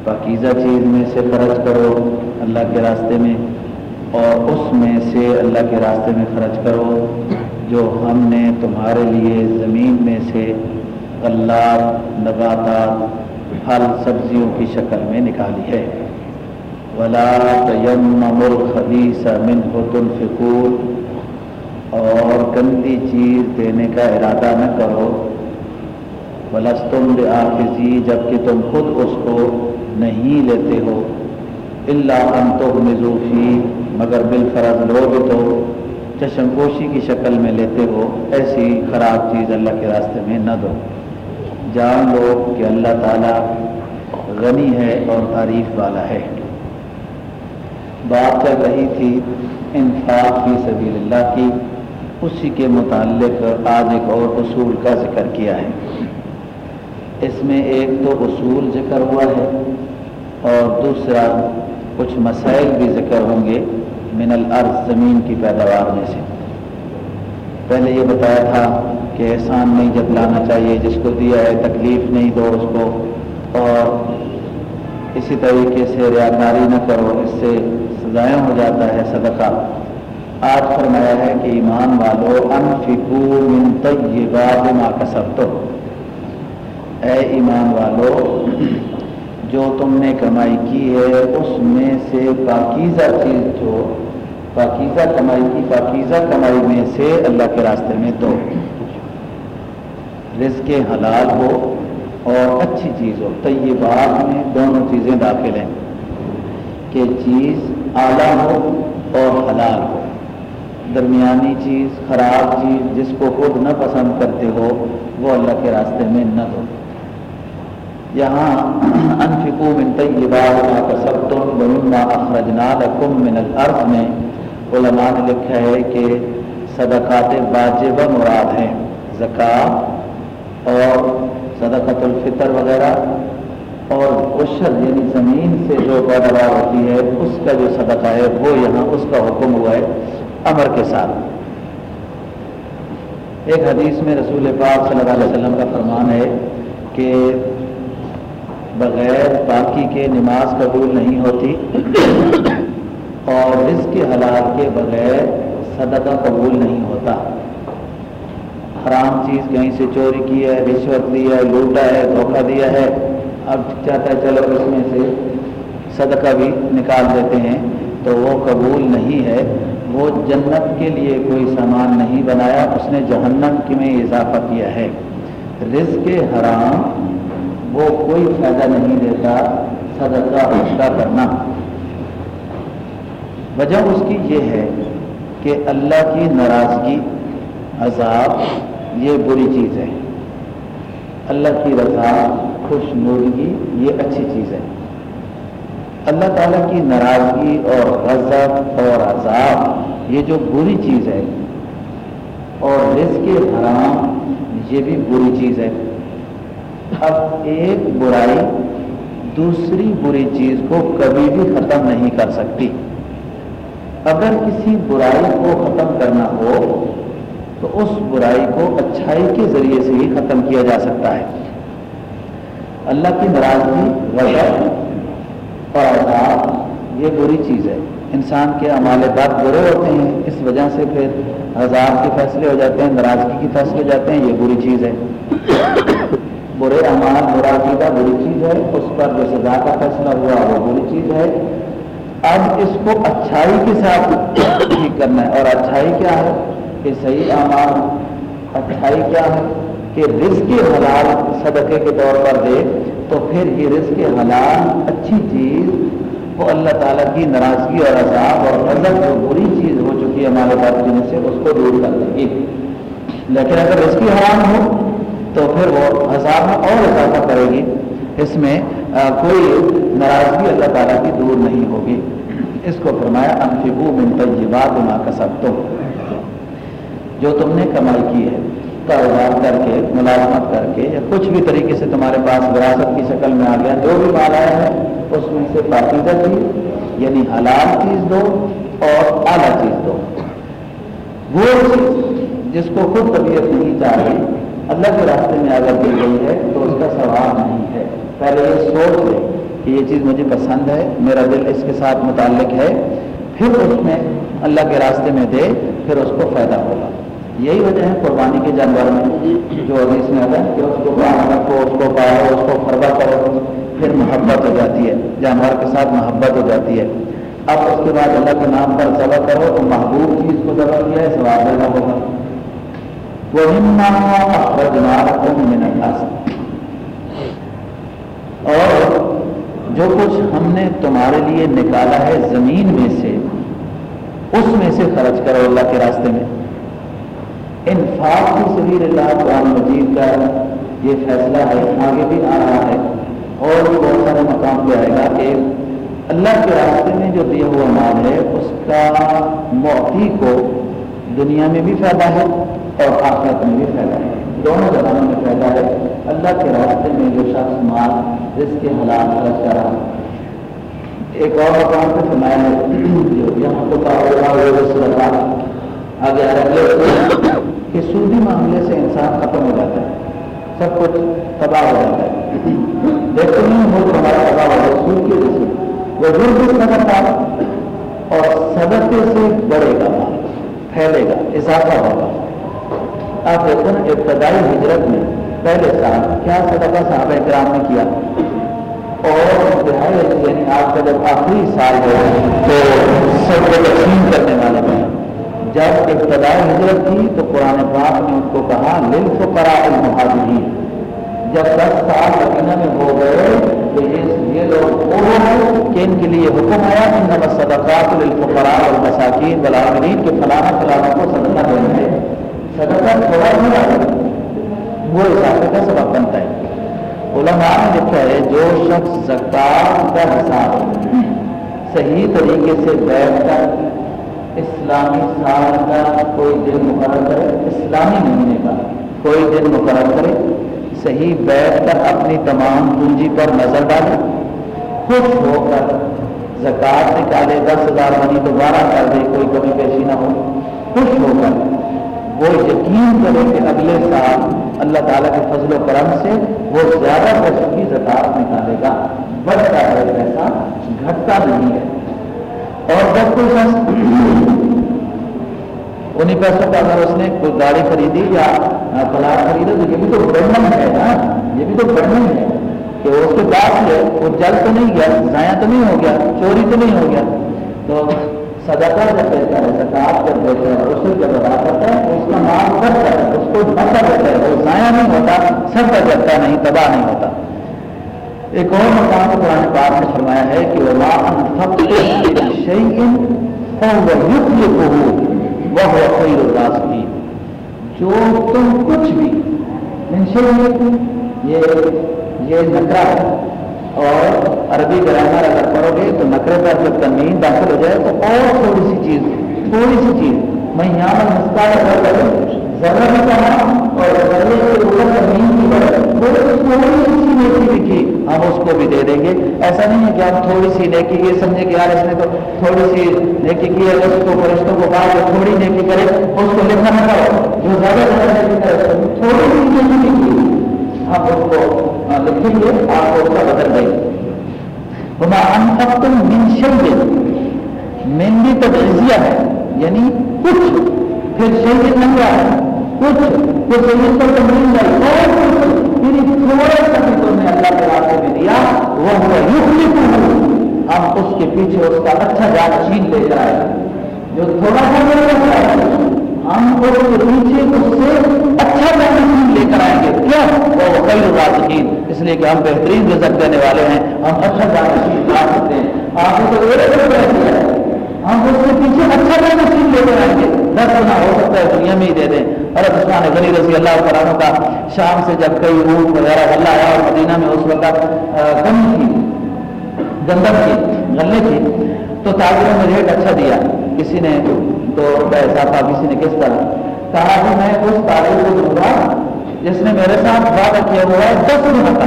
پاکیزہ چیز میں سے خرچ کرو اللہ کے راستے میں، اور اس میں سے اللہ کے راستے میں خرچ کرو جو ہم نے تمہارے لیے زمین میں سے اللہ نباتات، پھل، سبزیوں کی شکل میں نکالی ہے۔ ولا الخبیث منه تنفقون۔ اور گندی چیز دینے کا ارادہ نہ کرو۔ ولستم بآخذی جبکہ تم خود اس کو نہیں لیتے ہو۔ اللہ ان تو مضوفی مگر بالفرض لوگ تو چشم پوشی کی شکل میں لیتے ہو۔ ایسی خراب چیز اللہ کے راستے میں نہ دو۔ جان لو کہ اللہ تعالیٰ غنی ہے اور تعریف والا ہے۔ بات چل رہی تھی انفاق فی سبیل اللہ کی؟ اسی کے متعلق آج ایک اور اصول کا ذکر کیا ہے۔ اس میں ایک تو اصول ذکر ہوا ہے اور دوسرا کچھ مسائل بھی ذکر ہوں گے من الارض، زمین کی پیداوار میں سے۔ پہلے یہ بتایا تھا کہ احسان نہیں جتلانا چاہیے، جس کو دیا ہے تکلیف نہیں دو اس کو۔ اور اسی طریقے سے ریاکاری نہ کرو، اس سے سزائیں ہو جاتا ہے صدقہ۔ آج فرمایا ہے کہ ایمان والو، انفقو من طیبات ما کسبتو اے ایمان والو، جو تم نے کمائی کی ہے، اس میں سے پاکیزہ چیز جو پاکیزہ کمائی کی، پاکیزہ کمائی میں سے اللہ کے راستے میں دو۔ رزق حلال ہو اور اچھی چیز ہو۔ طیبات میں دونوں چیزیں داخل ہیں۔ کہ چیز اعلیٰ ہو اور حلال ہو۔ درمیانی چیز، خراب چیز جس کو خود نہ پسند کرتے ہو، وہ اللہ کے راستے میں نہ دو یہاں انفقو من طیبات ما کسبتم ومما اخرجنا لکم من الارض میں علماء نے لکھا ہے کہ صدقات واجب مراد ہیں۔ زکوٰۃ اور صدقۃ الفطر وغیرہ اور عشر یعنی زمین سے جو پیداوار ہوتی ہے، اس کا جو صدقہ ہے، وہ یہاں اس کا حکم ہوا ہے۔ امر کے ساتھ۔ ایک حدیث میں رسول پاک صلی اللہ علیہ وسلم کا فرمان ہے کہ بغیر باقی کے نماز قبول نہیں ہوتی اور رزق کے حلال کے بغیر صدقہ قبول نہیں ہوتا۔ حرام چیز کہیں سے چوری کی ہے، رشوت دی ہے، لوٹا ہے، دھوکہ دیا ہے۔ اب چاہتا ہے چلو اس میں سے صدقہ بھی نکال دیتے ہیں۔ تو وہ قبول نہیں ہے۔ وہ جنت کے لیے کوئی سامان نہیں بنایا، اس نے جہنم کی میں اضافہ کیا ہے۔ رزق حرام، وہ کوئی فائدہ نہیں دیتا، صدقہ اس کا کرنا۔ وجہ اس کی یہ ہے کہ اللہ کی ناراضگی، عذاب، یہ بری چیز ہے۔ اللہ کی رضا خوش نورگی یہ اچھی چیز ہے۔ اللہ تعالیٰ کی ناراضگی اور غضب اور عذاب، یہ جو بری چیز ہے، اور رزق حرام، یہ بھی بری چیز ہے۔ اب ایک برائی دوسری بری چیز کو کبھی بھی ختم نہیں کر سکتی۔ اگر کسی برائی کو ختم کرنا ہو، تو اس برائی کو اچھائی کے ذریعے سے ہی ختم کیا جا سکتا ہے۔ اللہ کی ناراضگی، غضب اور عذاب یہ بری چیز ہے۔ انسان کے عمال بات برے ہوتے ہیں، اس وجہ سے پھر عذاب کے فیصلے ہو جاتے ہیں، ناراضگی کے فیصلے ہو جاتے ہیں، یہ بری چیز ہے۔ برے امان برا عقیدہ بری چیز ہے، اس پر جو سزا کا فیصلہ ہوا، وہ بری چیز ہے۔ اب اس کو اچھائی کے ساتھ ٹھیک کرنا ہے۔ اور اچھائی کیا ہے؟ کہ صحیح امان اچھائی کیا ہے؟ کہ رزق حلال صدقے کے طور پر دے۔ تو پھر یہ رزق حلال، اچھی چیز، وہ اللہ تعالیٰ کی ناراضگی اور عذاب اور غضب جو بری چیز ہو چکی ہے ہمارے پاس جن سے، اس کو دور کر دے گی لیکن اگر رزق حرام ہو، تو پھر وہ ہزار میں اور اضافہ کرے گی اس میں کوئی ناراضگی اللہ تعالیٰ کی دور نہیں ہوگی۔ اس کو فرمایا انفبو من طیبات ما کسبتم۔ جو تم نے کمائی کی ہے۔ کاروبار کر کے، ملازمت کر کے یا کچھ بھی طریقے سے تمہارے پاس وراثت کی شکل میں آ گیا، جو بھی مال آیا ہے، اس میں سے پاکیزہ چیز یعنی حلال چیز دو اور اعلیٰ چیز دو۔ وہ چیز جس کو خود طبیعت نہیں چاہیے اللہ کے راستے میں اگر دی گئی ہے تو اس کا ثواب نہیں ہے۔ پہلے یہ سوچ لے کہ یہ چیز مجھے پسند ہے، میرا دل اس کے ساتھ متعلق ہے، پھر اس میں اللہ کے راستے میں دے، پھر اس کو فائدہ ہوگا۔ یہی وجہ ہے قربانی کے جانور میں جو ابھی اس میں آتا ہے کہ اس کو رکھو، اس کو پالو، اس کو فربا کرو، پھر محبت ہو جاتی ہے، جانور کے ساتھ محبت ہو جاتی ہے۔ اب اس کے بعد اللہ کے نام پر ذبح کرو تو محبوب چیز کو ذبح کیا ہے سواب دینا ہوگا۔ اور جو کچھ ہم نے تمہارے لیے نکالا ہے زمین میں سے، اس میں سے خرچ کرو اللہ کے راستے میں۔ انفاق کی سبیر اللہ قرآن مجید کا یہ فیصلہ ہے، آگے بھی آ رہا ہے۔ اور بہت سارے مقام پہ آئے گا کہ اللہ کے راستے میں جو دیا ہوا مال ہے، اس کا موتی کو دنیا میں بھی فائدہ ہے اور آخرت میں بھی فائدہ ہے۔ دونوں زبانوں میں فائدہ ہے۔ اللہ کے راستے میں جو شخص مال جس کے حالات خرچ کر رہا ایک اور مقام پہ فرمایا ہے، جو یہاں تو آگے آ کہ سودی معاملے سے انسان ختم ہو جاتا ہے۔ سب کچھ تباہ ہو جاتا ہے۔ بہترین ملک ہمارا تباہ ہو جاتا سود کی وجہ سے۔ وہ بھی صدر تھا اور صدقے سے بڑھے گا، پھیلے گا، اضافہ ہوگا۔ آپ دیکھو نا، ابتدائی ہجرت میں پہلے سال کیا صدقہ صاحب اکرام نے کیا؟ اور یعنی آپ کا جب آخری سال ہو تو سب کو تقسیم کرنے والے میں جب ابتدائی ہجرت تھی تو قرآن پاک نے ان کو کہا لل فقراء المہاجرین۔ جب دس سال مدینہ میں ہو گئے تو یہ لوگ وہ ہیں کہ ان کے لیے حکم آیا کہ نمت صدقات الفقراء والمساکین والعاملین کے فلانا فلانا کو صدقہ دینا ہے صدقہ تھوڑا تھوڑا وہ اضافے کا سبب بنتا ہے۔ علماء نے لکھا ہے، جو شخص زکات کا حساب صحیح طریقے سے بیٹھ کر اسلامی سال کا کوئی دن مقرر کرے، اسلامی مہینے کا کوئی دن مقرر کرے، صحیح بیٹھ کر اپنی تمام پونجی پر نظر ڈالے، خوش ہو کر زکات نکالے، دس ہزار منی دوبارہ کر دے، کوئی کمی پیشی نہ ہو، خوش ہو کر وہ یقین کرے کہ اگلے سال اللہ تعالیٰ کے فضل و کرم سے وہ زیادہ پیسوں کی زکات نکالے گا۔ بڑھتا ہے پیسہ، گھٹتا نہیں ہے۔ اور جب کوئی شخص انہیں پیسوں کا اگر اس نے کوئی گاڑی خریدی یا پلاٹ خریدا تو یہ بھی تو برڈن ہے نا۔ یہ بھی تو برڈن ہے کہ اس کے بعد ہے وہ جل تو نہیں گیا، ضائع تو نہیں ہو گیا، چوری تو نہیں ہو گیا۔ تو صدقہ جب دیتا ہے زکات جب دیتا ہے اسے جب ادا کرتا ہے، اس کا نام کرتا ہے، اس کو نفع دیتا ہے۔ وہ ضائع نہیں ہوتا سب کا جگتا نہیں تباہ نہیں ہوتا۔ ایک اور مقام قرآن پاک نے فرمایا ہے کہ وہ وہ وہ خیر الراسخین جو تم کچھ بھی یعنی یہ یہ نکرا ہے۔ اور عربی گرامر اگر پڑھو گے تو نکرے پر جب تنمین داخل ہو جائے تو اور تھوڑی سی چیز، تھوڑی سی چیز۔ میں یہاں پر مستقبل ذرا بھی کہا اور ذرے کے اوپر زمین کی بڑھ۔ تھوڑی سی نیکی لکھی ہم اس کو بھی دے دیں گے۔ ایسا نہیں ہے کہ ہم تھوڑی سی نیکی یہ سمجھے کہ یار اس نے تو تھوڑی سی نیکی کی ہے اس کو فرشتوں کو کہا کہ تھوڑی نیکی کرے، اس کو لکھنا نہ کرو جو زیادہ زیادہ نیکی کرے تھوڑی سی نیکی لکھی ہم اس کو ہاں لکھیں گے، آپ کو اس کا بدل دیں گے۔ ہما انفقتم من شیء من بھی تجزیہ ہے یعنی کچھ۔ پھر شیء نہ ہے کچھ۔ کچھ پر تو مل جائے اور کچھ۔ پھر تھوڑا سا بھی تم نے اللہ کے راستے میں دیا، وہ ہم اس کے پیچھے اس کا اچھا جان چھین لے جائے۔ جو تھوڑا سا مل رہا ہے، ہم اس کے پیچھے اس سے اچھا جان چھین لے کر آئیں گے۔ کیا؟ وہ کئی راسکین اس لیے کہ ہم بہترین رزق دینے والے ہیں۔ ہم اچھا جان چھین لا سکتے ہیں۔ آپ کو میرے دیا۔ ہے ہم اس کے پیچھے اچھا جان چھین لے کر آئیں گے۔ دس گنا ہو سکتا ہے دنیا میں ہی دے دیں۔ حضرت عثمان غنی رضی اللہ تعالیٰ کا شام سے جب کئی اونٹ وغیرہ غلہ آیا اور مدینہ میں اس وقت کمی تھی، گندم تھی، غلے تھی تو تاجروں نے ریٹ اچھا دیا۔ کسی نے دو روپئے اضافہ، کسی نے کس طرح کہا کہ میں اس تاجر کو دوں گا جس نے میرے ساتھ وعدہ کیا ہوا ہے، دس گنا کا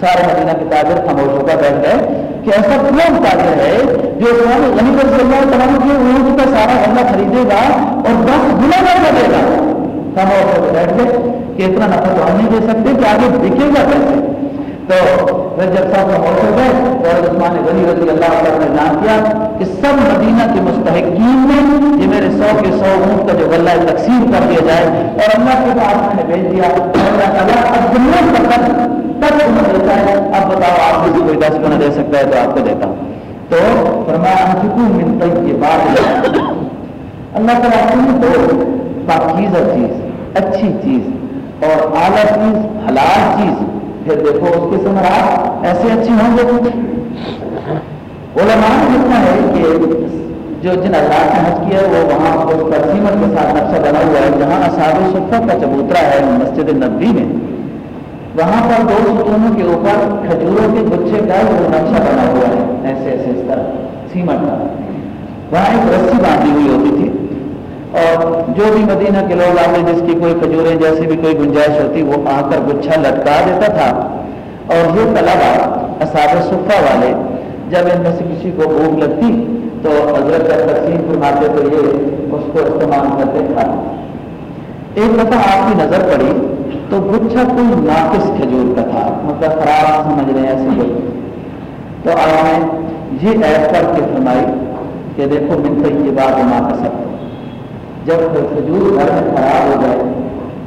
سارے مدینہ کے تاجر خاموش ہو کر بیٹھ گئے کہ ایسا کون تاجر ہے جو اسلام یعنی پر صلی اللہ تعالیٰ کے اونٹ کا سارا غلہ خریدے گا اور دس گنا کر دے گا۔ خاموش ہو کر بیٹھ گئے کہ اتنا نفع تو ہم نہیں دے سکتے، کہ آگے بکے گا کیسے؟ تو پھر جب سب خاموش ہو گئے تو عثمان غنی رضی اللہ تعالیٰ نے اعلان کیا کہ سب مدینہ کے مستحقین میں یہ میرے سو کے سو اونٹ کا جو غلہ تقسیم کر دیا جائے اور اللہ کے پاس میں نے بھیج دیا۔ اللہ تعالیٰ اب دنیا کا تب تمہیں دیتا ہے۔ اب بتاؤ آپ کسی کوئی دس گنا دے سکتا ہے تو آپ کو دیتا ہوں۔ تو فرمایا، انفقو من طیب بات اللہ تعالیٰ تم تو پاکیزہ چیز، اچھی چیز اور اعلیٰ چیز، حلال چیز پھر دیکھو اس کے سمراٹ ایسے اچھی ہوں گے۔ علماء نے لکھا ہے کہ جو جن اللہ نے حج کیا وہ وہاں اس پر کے ساتھ نقشہ بنا ہوا ہے، جہاں اصحاب صفہ کا چبوترا ہے مسجد نبی میں۔ وہاں پر دو ستونوں کے اوپر کھجوروں کے گچھے کا وہ نقشہ بنا ہوا ہے، ایسے ایسے اس طرح سیمٹ کا۔ وہاں ایک رسی باندھی ہوئی ہوتی تھی۔ اور جو بھی مدینہ کے لوگ آتے جس کی کوئی کھجوریں، جیسی بھی کوئی گنجائش ہوتی، وہ آ کر گچھا لٹکا دیتا تھا۔ اور یہ طلبا اصاب صفہ والے، جب ان میں سے کسی کو بھوک لگتی، تو حضرت جب تقسیم فرماتے، تو یہ اس کو استعمال کرتے کھاتے ایک دفعہ آپ کی نظر پڑی، تو گچھا کوئی ناقص کھجور کا تھا۔ مطلب خراب، سمجھ رہے ہیں ایسے کوئی۔ تو آپ نے یہ ایپ کر کے فرمائی کہ دیکھو ملتے یہ بات کا سب جب کھجور گھر میں خراب ہو جائے،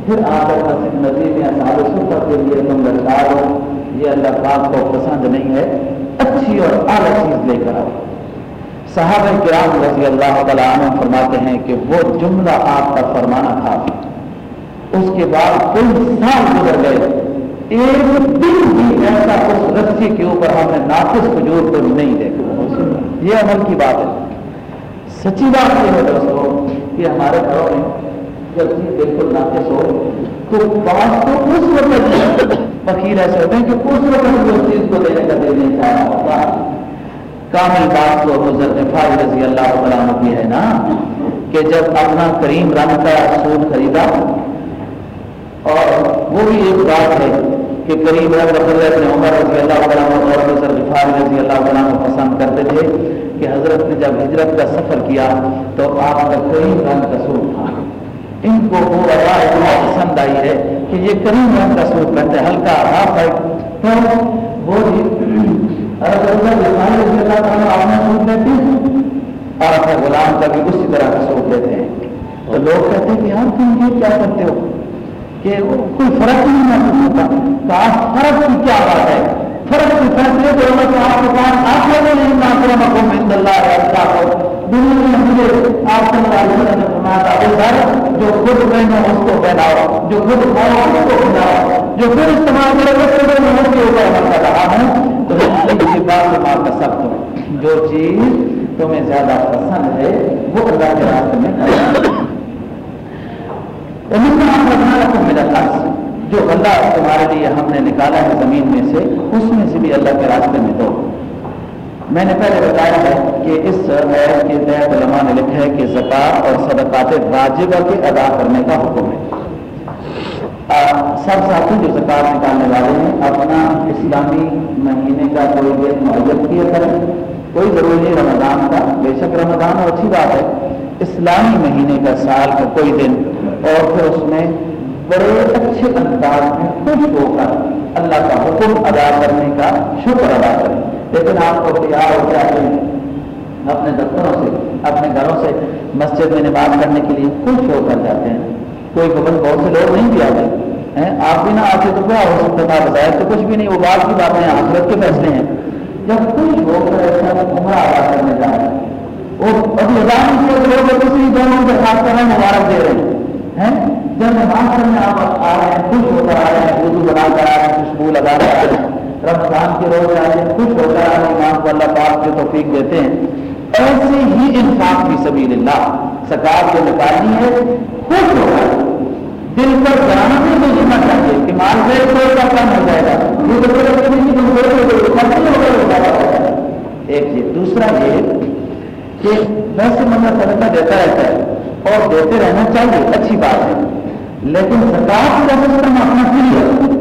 پھر آ کر مسجد ندی میں اصحاب سفر کے لیے تم لڑکا ہو یہ اللہ پاک کو پسند نہیں ہے۔ اچھی اور اعلیٰ چیز لے کر آؤ۔ صحابہ کرام رضی اللہ تعالیٰ عنہ فرماتے ہیں کہ وہ جملہ آپ کا فرمانا تھا۔ اس کے بعد کئی سال گزر گئے۔ ایک دن بھی ایسا اس رسی کے اوپر ہم نے ناقص کھجور کو نہیں دیکھا۔ یہ عمل کی بات ہے۔ سچی بات یہ ہے دوستوں کہ ہمارے گھروں میں جب چیز بالکل ناقص ہو، تو بات تو اس وقت فقیر ایسے ہوتے ہیں کہ اس وقت اس چیز کو دینے کا دل نہیں چاہنا ہوتا۔ کامل بات تو حضرت فاض رضی اللہ عنہ کی ہے نا، کہ جب اپنا کریم رنگ کا سوٹ خریدا، اور وہ بھی ایک بات ہے کہ کریم رنگ حضرت عمر رضی اللہ عنہ اور حضرت فاض رضی اللہ عنہ پسند کرتے تھے۔ کہ حضرت نے جب ہجرت کا سفر کیا تو آپ کا کریم رنگ کا سوٹ تھا۔ ان کو وہ رائے اتنا پسند آئی ہے کہ یہ کریم رنگ کا سوٹ پہنتے ہیں ہلکا ہاف ہے تو وہ اور اپنے غلام کا بھی اسی طرح کا سوٹ لیتے ہیں۔ تو لوگ کہتے ہیں کہ یار تم یہ کیا کرتے ہو؟ کہ کوئی فرق نہیں محسوس ہوتا کاش فرق کی کیا بات ہے؟ فرق کی فیصلے جو ہونا تو آپ کے پاس آپ لوگوں نے ناکرمکم عند اللہ ہے اچھا ہو دنیا میں مجھے آپ صلی اللہ علیہ وسلم نے فرمایا تھا ابو ذر جو خود پہنو اس کو پہناؤ جو خود کھاؤ، اس کو کھلاؤ جو پھر استعمال کرے، اس کو میں ہاں۔ اس کے اوپر عمل کر رہا ہوں تو کسی بات سے مار کا سب تم جو چیز تمہیں زیادہ پسند ہے، وہ اللہ کے راستے میں کرنا ومن ما أخرجنا من الأرض جو اللہ تمہارے لیے ہم نے نکالا ہے زمین میں سے، اس میں سے بھی اللہ کے راستے میں دو۔ میں نے پہلے بتایا ہے کہ اس ایپ کے تحت علماء نے لکھا ہے کہ زکات اور صدقات واجبہ کے ادا کرنے کا حکم ہے۔ سب ساتھی جو زکات نکالنے والے ہیں، اپنا اسلامی مہینے کا کوئی دن معیت کیا کریں۔ کوئی ضروری نہیں رمضان کا، بے شک رمضان اور اچھی بات ہے۔ اسلامی مہینے کا سال کا کوئی دن اور پھر اس میں بڑے اچھے انداز میں خوش ہو کر اللہ کا حکم ادا کرنے کا شکر ادا کریں۔ لیکن آپ کو تیار ہو جاتے ہیں اپنے دفتروں سے، اپنے گھروں سے مسجد میں نماز کرنے کے لیے خوش ہو کر جاتے ہیں۔ کوئی خبر بہت سے لوگ نہیں بھی آتے۔ آپ بھی نہ آتے تو کیا ہو سکتا تھا؟ بظاہر تو کچھ بھی نہیں، وہ بات کی باتیں آخرت کے فیصلے ہیں۔ جب خوش ہو کر ایسا عمرہ ادا کرنے جا رہے ہیں وہ ابھی ادا لوگ دوسری دونوں کے خاص طرح مبارک دے رہے ہیں؟ جب نماز کرنے آپ آ رہے ہیں، خوش ہو کر آ رہے ہیں اردو بنا کر آ رہے ہیں، خوشبو لگا کر آ رہے ہیں۔ رمضان کے روز آ رہے ہیں، خوش ہو کر آ رہے ہیں امام کو اللہ پاک کے توفیق دیتے ہیں۔ ایسے ہی انفاق کی سبیل اللہ سکار جو نکالنی ہے خوش ہو کر دل پر جاننے میں جینا چاہیے کہ مال سے کوئی کا کم ہو جائے گا۔ یہ تو ایک یہ، دوسرا یہ کہ ویسے مطلب صدقہ دیتا رہتا ہے اور دیتے رہنا چاہیے، اچھی بات ہے۔ لیکن زکات کا سسٹم اپنا کلیئر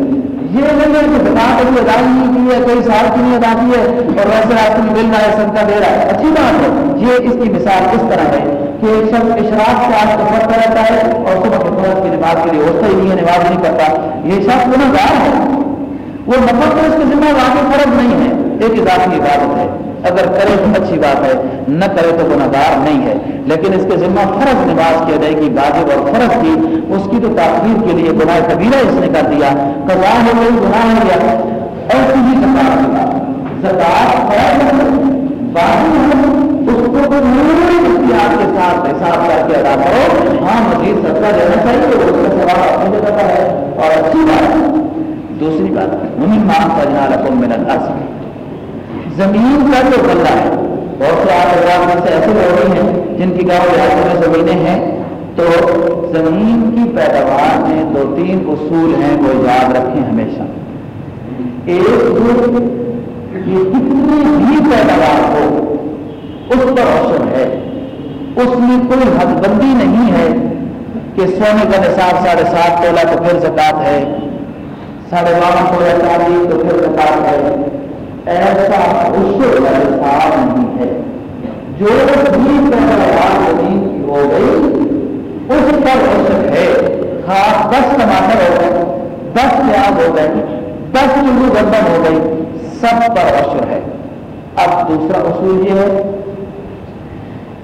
یہ نہیں ہے کہ زکات ابھی ادا نہیں کی ہے، کوئی سال کی نہیں ادا کی ہے اور ویسے آپ کو مل رہا ہے صدقہ دے رہا ہے۔ اچھی بات ہے۔ یہ اس کی مثال اس طرح ہے کہ ایک شخص اشراق سے آج تو پڑھتا رہتا ہے اور صبح کے فرض کی نماز کے لیے اٹھتا ہی نہیں ہے، نماز نہیں کرتا یہ شخص گناہ گار ہے۔ وہ نفر تو اس کے ذمہ واقعی فرض نہیں ہے۔ ایک اضافی عبادت ہے۔ اگر کرے تو اچھی بات ہے، نہ کرے تو گناہ گار نہیں ہے۔ لیکن اس کے ذمہ فرض نماز کی ادائیگی واجب اور فرض کی، اس کی تو تاخیر کے لیے گناہ کبیرہ اس نے کر دیا۔ قضا ہو گئی گناہ ہو گیا ایسی ہی زکات ہوگا زکات اس کو اختیار کے ساتھ حساب کر کے ادا کرو۔ ہاں مزید صدقہ دینا چاہیے اس کا سوال اپنی جگہ ہے۔ اور اچھی بات دوسری بات مہم مان پجنا رقم میں نہ زمین کا جو بندہ ہے۔ بہت سے آپ حضرات میں سے ایسے لوگ ہیں جن کی گاؤں دیہاتوں میں زمینیں ہیں، تو زمین کی پیداوار میں دو تین اصول ہیں وہ یاد رکھیں ہمیشہ۔ ایک یہ کتنی بھی پیداوار ہو، اس پر اثر ہے۔ اس میں کوئی حد بندی نہیں ہے کہ سونے کا نصاب ساڑھے سات تولا تو پھر زکات ہے، ساڑھے بارہ تولا چاندی تو پھر زکات ہے۔ ایسا غصے کا حساب نہیں ہے۔ جو بھی پیداوار زمین کی ہو گئی، اس پر عشر ہے۔ ہاں دس ٹماٹر ہو گئے، دس پیاز ہو گئے، دس کلو گندم ہو گئی سب پر عشر ہے۔ اب دوسرا اصول یہ ہے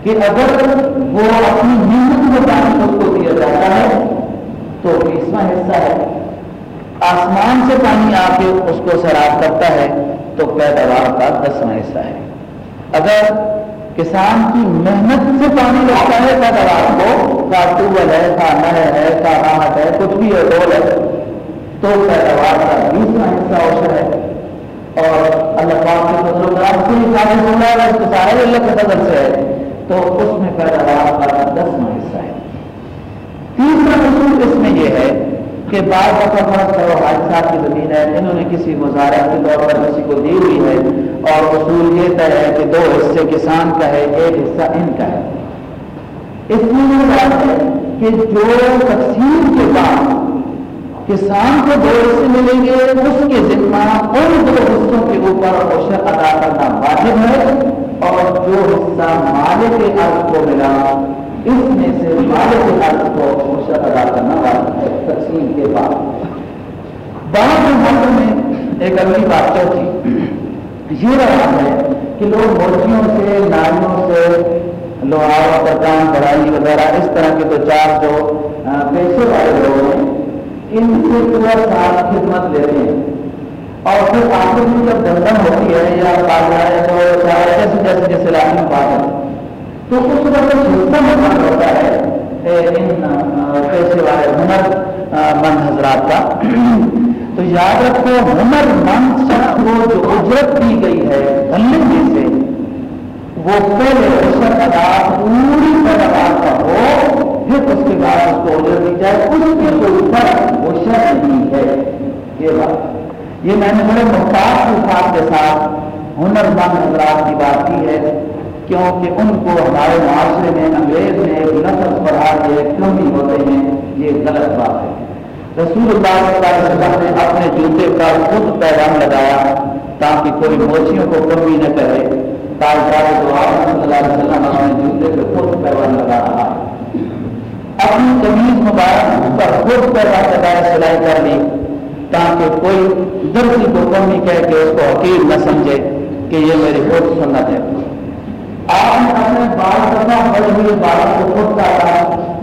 کہ اگر وہ اپنی محنت میں پانی اس کو دیا جاتا ہے، تو بیسواں حصہ ہے۔ آسمان سے پانی آ کے اس کو سیراب کرتا ہے، تو پیداوار کا دسواں حصہ ہے۔ اگر کسان کی محنت سے پانی لگتا ہے، پیداوار کو کا ٹوبل ہے کا نہر ہے کا راحت ہے، کچھ بھی ہے ڈول ہے، تو پیداوار کا بیسواں حصہ اوشر ہے۔ اور اللہ پاک کے فضل کرام سے ہی کام ہو رہا ہے، اس سارے اللہ کے فضل سے ہے، تو اس میں پیداوار کا دسواں حصہ ہے۔ تیسرا اصول اس میں یہ ہے کہ بعض دفعہ فرض کرو، حاج صاحب کی زمین ہے، انہوں نے کسی مزارت کے طور پر کسی کو دی ہوئی ہے اور اصول یہ طے ہے کہ دو حصے کسان کا ہے، ایک حصہ ان کا ہے۔ اس میں بات ہے کہ جو تقسیم کے بعد کسان کو دو حصے ملیں گے، اس کے ذمہ ان دو حصوں کے اوپر اوشر ادا کرنا واجب ہے اور جو حصہ مالک ارد کو ملا اس میں سے مالک حق کو مشرق ادا کرنا واجب ہے، تقسیم کے بعد۔ بعض ملک میں ایک اگلی بات چوتھی یہ رہا ہے کہ لوگ مرغیوں سے ناریوں سے لوہاروں پردان بڑھائی وغیرہ، اس طرح کے دو چار جو پیشے والے لوگ ہیں، ان سے پورا سال خدمت لیتے ہیں۔ اور پھر آخر میں جب دندن ہوتی ہے، یا بازار تو جیسے جیسے جیسے لاکھ بات ہے۔ تو اس وقت چھوٹا مکان ہوتا ہے۔ ان پیسے والے ہنر مند حضرات کا۔ تو یاد رکھو، ہنر مند شخص کو جو اجرت دی گئی ہے دھلنے میں سے، وہ پہلے اشر ادا پوری پیداوار کا ہو، پھر اس کے بعد اس کو اجرت دی جائے۔ اس کے اوپر وہ شرط نہیں ہے۔ یہ بات۔ یہ میں نے بڑے محتاط الفاظ کے ساتھ ہنر مند حضرات کی بات کی ہے۔ کیونکہ ان کو ہمارے معاشرے میں، انگریز نے ایک نفس پڑھا کے کیوں بھی ہوتے ہیں؟ یہ غلط بات ہے۔ رسول اللہ صلی اللہ علیہ وسلم نے اپنے جوتے کا خود پیغام لگایا تاکہ کوئی موچیوں کو کمی نہ کرے۔ تاجدار دعا صلی اللہ علیہ وسلم اپنے جوتے پہ خود پیغام لگا رہا۔ اپنی قمیض مبارک پر خود پیغام لگایا سلائی کر لی تاکہ کوئی درسی کو کمی کہہ کے اس کو حقیق نہ سمجھے کہ یہ میری خود سنت ہے۔ آپ نے اپنے بال کرنا بڑے ہوئے بالوں کو خود کاٹا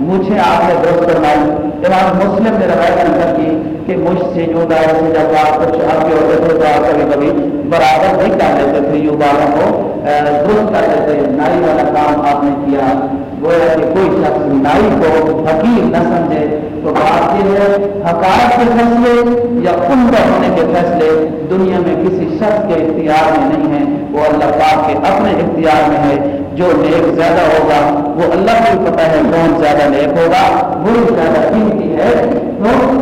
مجھے آپ نے درست کروائی امام مسلم نے روایت نظر کی کہ مجھ سے جو دائر سے جب آپ کو آپ کے ہوتے تھے تو آپ کبھی کبھی برابر نہیں کر لیتے تھے، یوں بالوں کو درست کر لیتے نائی والا کام آپ نے کیا۔ گویا کہ کوئی شخص نائی کو حقیق نہ سمجھے، تو بات یہ ہے، حقائق کے فیصلے یا عمدہ ہونے کے فیصلے دنیا میں کسی شخص کے اختیار میں نہیں ہیں۔ وہ اللہ پاک کے اپنے اختیار میں ہے۔ جو نیک زیادہ ہوگا، وہ اللہ کو پتہ ہے کون زیادہ نیک ہوگا، وہ زیادہ قیمتی ہے۔ تو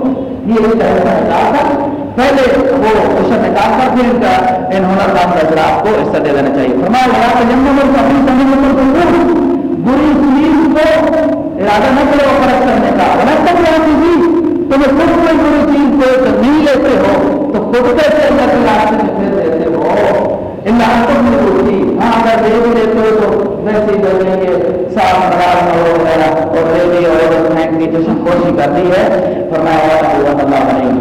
یہ ایک ایسا پہلے وہ کوشچن نکال کر پھر ان کا انہوں نے کام نظر آپ کو اس طرح دے دینا چاہیے۔ فرمایا جنگل اور اپنی سمجھ بری چیز کو ارادہ نہ کرو، فرق کرنے کا۔ فرق کر رہا تھی تم خود میں بری چیز کو نہیں لیتے ہو، تو خود کیسے اللہ کے راستے میں پھر دیتے ہو؟ اللہ تم نے روٹی ہاں اگر دے بھی دیتے ہو تو ویسے ہی کر لیں گے صاف خراب جسم کوشی کر دی ہے فرمایا اللہ علیہ حمید یاد رکھو اللہ کا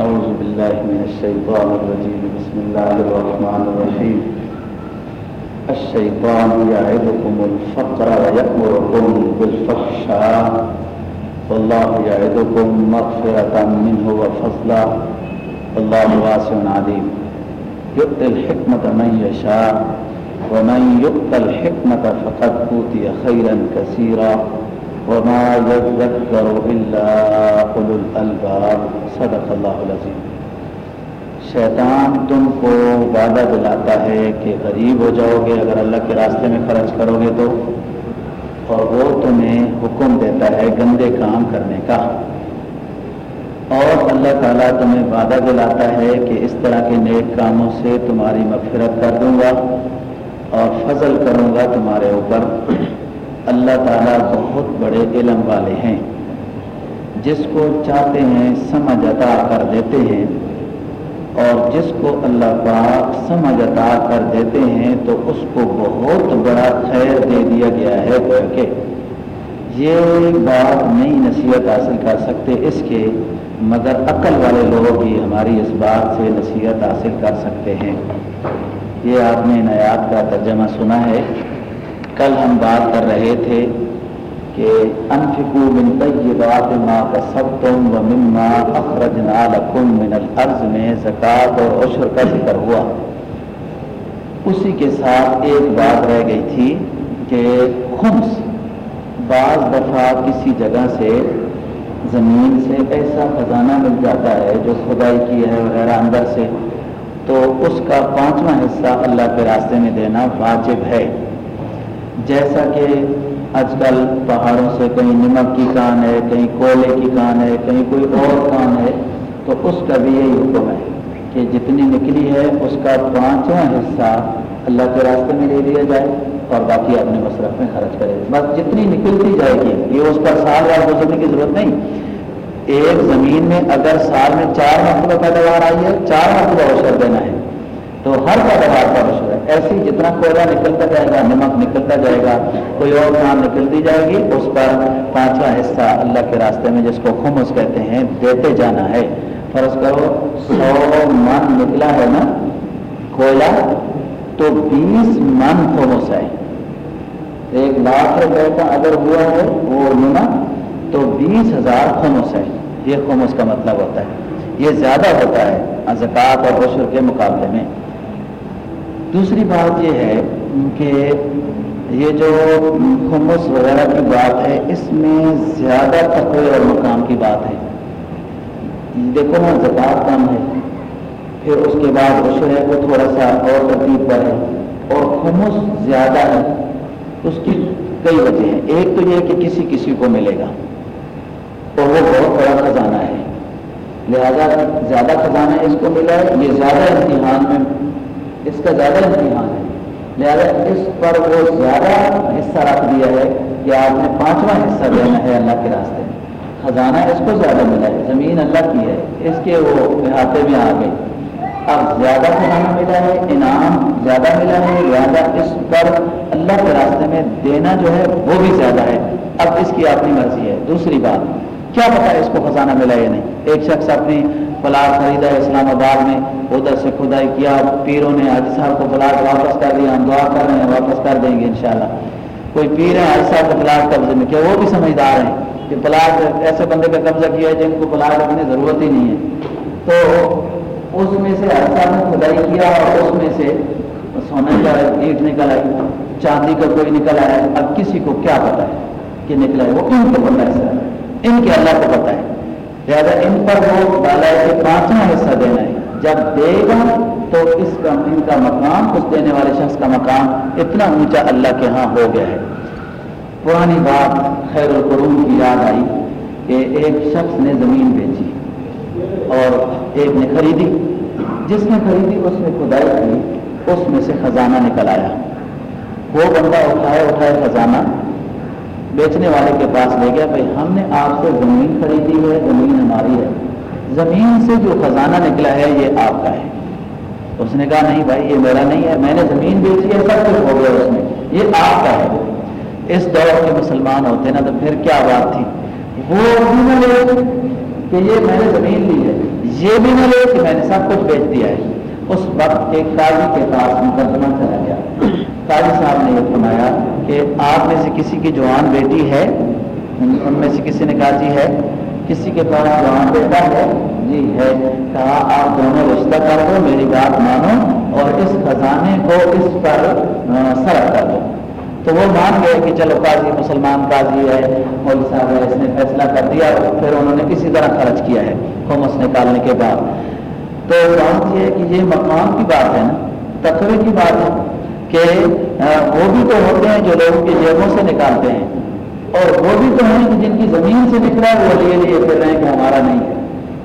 أعوذ بالله من الشيطان الرجيم. بسم الله الرحمن الرحيم. الشيطان يعدكم الفقر ويأمركم بالفحشاء. والله يعدكم مغفرة منه وفضلا. والله واسع عليم يؤتي الحكمة من يشاء ومن يؤت الحكمة فقد أوتي خيرا كثيرا وما يذكر إلا أولو الألباب صدق اللہ العظیم۔ شیطان تم کو وعدہ دلاتا ہے کہ غریب ہو جاؤ گے، اگر اللہ کے راستے میں خرچ کرو گے تو۔ اور وہ تمہیں حکم دیتا ہے گندے کام کرنے کا۔ اور اللہ تعالیٰ تمہیں وعدہ دلاتا ہے کہ اس طرح کے نیک کاموں سے تمہاری مغفرت کر دوں گا اور فضل کروں گا تمہارے اوپر۔ اللہ تعالیٰ بہت بڑے علم والے ہیں۔ جس کو چاہتے ہیں سمجھ عطا کر دیتے ہیں اور جس کو اللہ پاک سمجھ عطا کر دیتے ہیں تو اس کو بہت بڑا خیر دے دیا گیا ہے کہ یہ بات نئی نصیحت حاصل کر سکتے اس کے مگر عقل والے لوگ ہی ہماری اس بات سے نصیحت حاصل کر سکتے ہیں۔ یہ آپ نے نیات کا ترجمہ سنا ہے۔ کل ہم بات کر رہے تھے کہ انفکو من طیبات ما کسبتم و مما اخرجنا لکم من الارض میں زکوٰۃ اور عشر کا ذکر ہوا۔ اسی کے ساتھ ایک بات رہ گئی تھی کہ خمس بعض دفعہ کسی جگہ سے زمین سے ایسا خزانہ مل جاتا ہے جو خدائی کی ہے وغیرہ اندر سے، تو اس کا پانچواں حصہ اللہ کے راستے میں دینا واجب ہے۔ جیسا کہ آج کل پہاڑوں سے کہیں نمک کی کان ہے، کہیں کولے کی کان ہے، کہیں کوئی اور کان ہے، تو اس کا بھی یہی حکم ہے کہ جتنی نکلی ہے، اس کا پانچواں حصہ اللہ کے راستے میں لے لیا جائے۔ اور باقی اپنے مصرف میں خرچ کرے۔ بس جتنی نکلتی جائے گی، یہ اس پر سال بار گزرنے کی ضرورت نہیں۔ ایک زمین میں اگر سال میں چار مرتبہ پیداوار آئی ہے، چار مرتبہ اوشر دینا ہے۔ تو ہر پیداوار کا مشہور ہے۔ ایسی جتنا کوئلہ نکلتا جائے گا، نمک نکلتا جائے گا، کوئی اور کام نکلتی جائے گی، اس پر پانچواں حصہ اللہ کے راستے میں جس کو خمس کہتے ہیں، دیتے جانا ہے۔ فرض کرو، سو من نکلا ہے نا، کوئلہ۔ تو بیس من خمس ہے ایک لاکھ روپے کا اگر ہوا ہے وہ نمک تو بیس ہزار خمس ہے یہ خمس کا مطلب ہوتا ہے۔ یہ زیادہ ہوتا ہے زکوٰۃ اور عشر کے مقابلے میں۔ دوسری بات یہ ہے کہ یہ جو خمس وغیرہ کی بات ہے، اس میں زیادہ تقوی اور مقام کی بات ہے۔ دیکھو نا، زکات کم ہے۔ پھر اس کے بعد عشر ہے وہ تھوڑا سا اور ترتیب پر ہے اور خمس زیادہ ہے اس کی کئی وجہ ہیں۔ ایک تو یہ کہ کسی کسی کو ملے گا اور وہ بہت بڑا خزانہ ہے۔ لہذا زیادہ خزانہ اس کو ملا ہے، یہ زیادہ امتحان میں، اس کا زیادہ امتحان ہے۔ لہٰذا اس پر وہ زیادہ حصہ رکھ دیا ہے کہ آپ نے پانچواں حصہ دینا ہے اللہ کے راستے میں۔ خزانہ اس کو زیادہ ملا ہے، زمین اللہ کی ہے۔ اس کے وہ احاطے میں آ گئے اب زیادہ خزانہ ملا ہے انعام، زیادہ ملا ہے لہٰذا اس پر اللہ کے راستے میں دینا جو ہے وہ بھی زیادہ ہے۔ اب اس کی اپنی مرضی ہے۔ دوسری بات، کیا پتا ہے اس کو خزانہ ملا یا نہیں؟ ایک شخص اپنی پلاٹ خریدا ہے اسلام آباد میں، ادھر سے کھدائی کیا، پیروں نے حاجی صاحب کو پلاٹ واپس کر دیا، ہم دعا کر رہے ہیں، واپس کر دیں گے انشاءاللہ۔ کوئی پیر ہے حاجی صاحب کو پلاٹ قبضے میں؟ کیا وہ بھی سمجھدار ہیں کہ پلاٹ ایسے بندے کا قبضہ کیا ہے جن کو پلاٹ رکھنے ضرورت ہی نہیں ہے؟ تو اس میں سے حاجی نے کھدائی کیا اور اس میں سے سونے کا اینٹ نکل آئی چاندی کا کوئی نکل آیا، اب کسی کو کیا پتا ہے کہ نکلا ہے وہ ان کو پتا ہے سر، ان کے اللہ کو پتا ہے۔ لہٰذا ان پر وہ ڈالا ہے کہ پانچواں حصہ دینا ہے۔ جب دے گا تو اس کا، ان کا مقام، اس دینے والے شخص کا مقام اتنا اونچا اللہ کے ہاں ہو گیا ہے۔ پرانی بات خیر القرون کی یاد آئی کہ ایک شخص نے زمین بیچی۔ اور ایک نے خریدی۔ جس نے خریدی، اس نے کھدائی کی، اس میں سے خزانہ نکل آیا۔ وہ بندہ اٹھائے اٹھائے خزانہ بیچنے والے کے پاس لے گیا، بھائی، ہم نے آپ سے زمین خریدی ہے، زمین ہماری ہے۔ زمین سے جو خزانہ نکلا ہے، یہ آپ کا ہے۔ اس نے کہا، نہیں بھائی، یہ میرا نہیں ہے، میں نے زمین بیچی ہے، سب کچھ ہو گیا اس میں، یہ آپ کا ہے۔ اس دور کے مسلمان ہوتے نا، تو پھر کیا بات تھی؟ وہ کہ یہ میں نے زمین لی ہے، یہ بھی نہ لے کہ میں نے سب کچھ بیچ دیا ہے۔ اس وقت ایک قاضی کے پاس مقدمہ چلا گیا۔ قاضی صاحب نے یہ فرمایا کہ آپ میں سے کسی کی جوان بیٹی ہے؟ ان میں سے کسی نے کہا جی ہے۔ کسی کے پاس جوان بیٹا ہے؟ جی ہے۔ کہا، آپ دونوں رشتہ کر دو، میری بات مانو اور اس خزانے کو اس پر سرف کر دو تو وہ مان گئے کہ چلو قاضی مسلمان قاضی ہے مول صاحب ہے، اس نے فیصلہ کر دیا پھر انہوں نے کسی طرح خرچ کیا ہے ہومس نکالنے کے بعد۔ تو بات یہ ہے کہ یہ مقام کی بات ہے نا، تقوی کی بات ہے کہ وہ بھی تو ہوتے ہیں جو لوگوں کی جیبوں سے نکالتے ہیں اور وہ بھی تو ہیں کہ جن کی زمین سے نکلا ہے، وہ لیے لیے پھر رہے ہیں کہ ہمارا نہیں ہے۔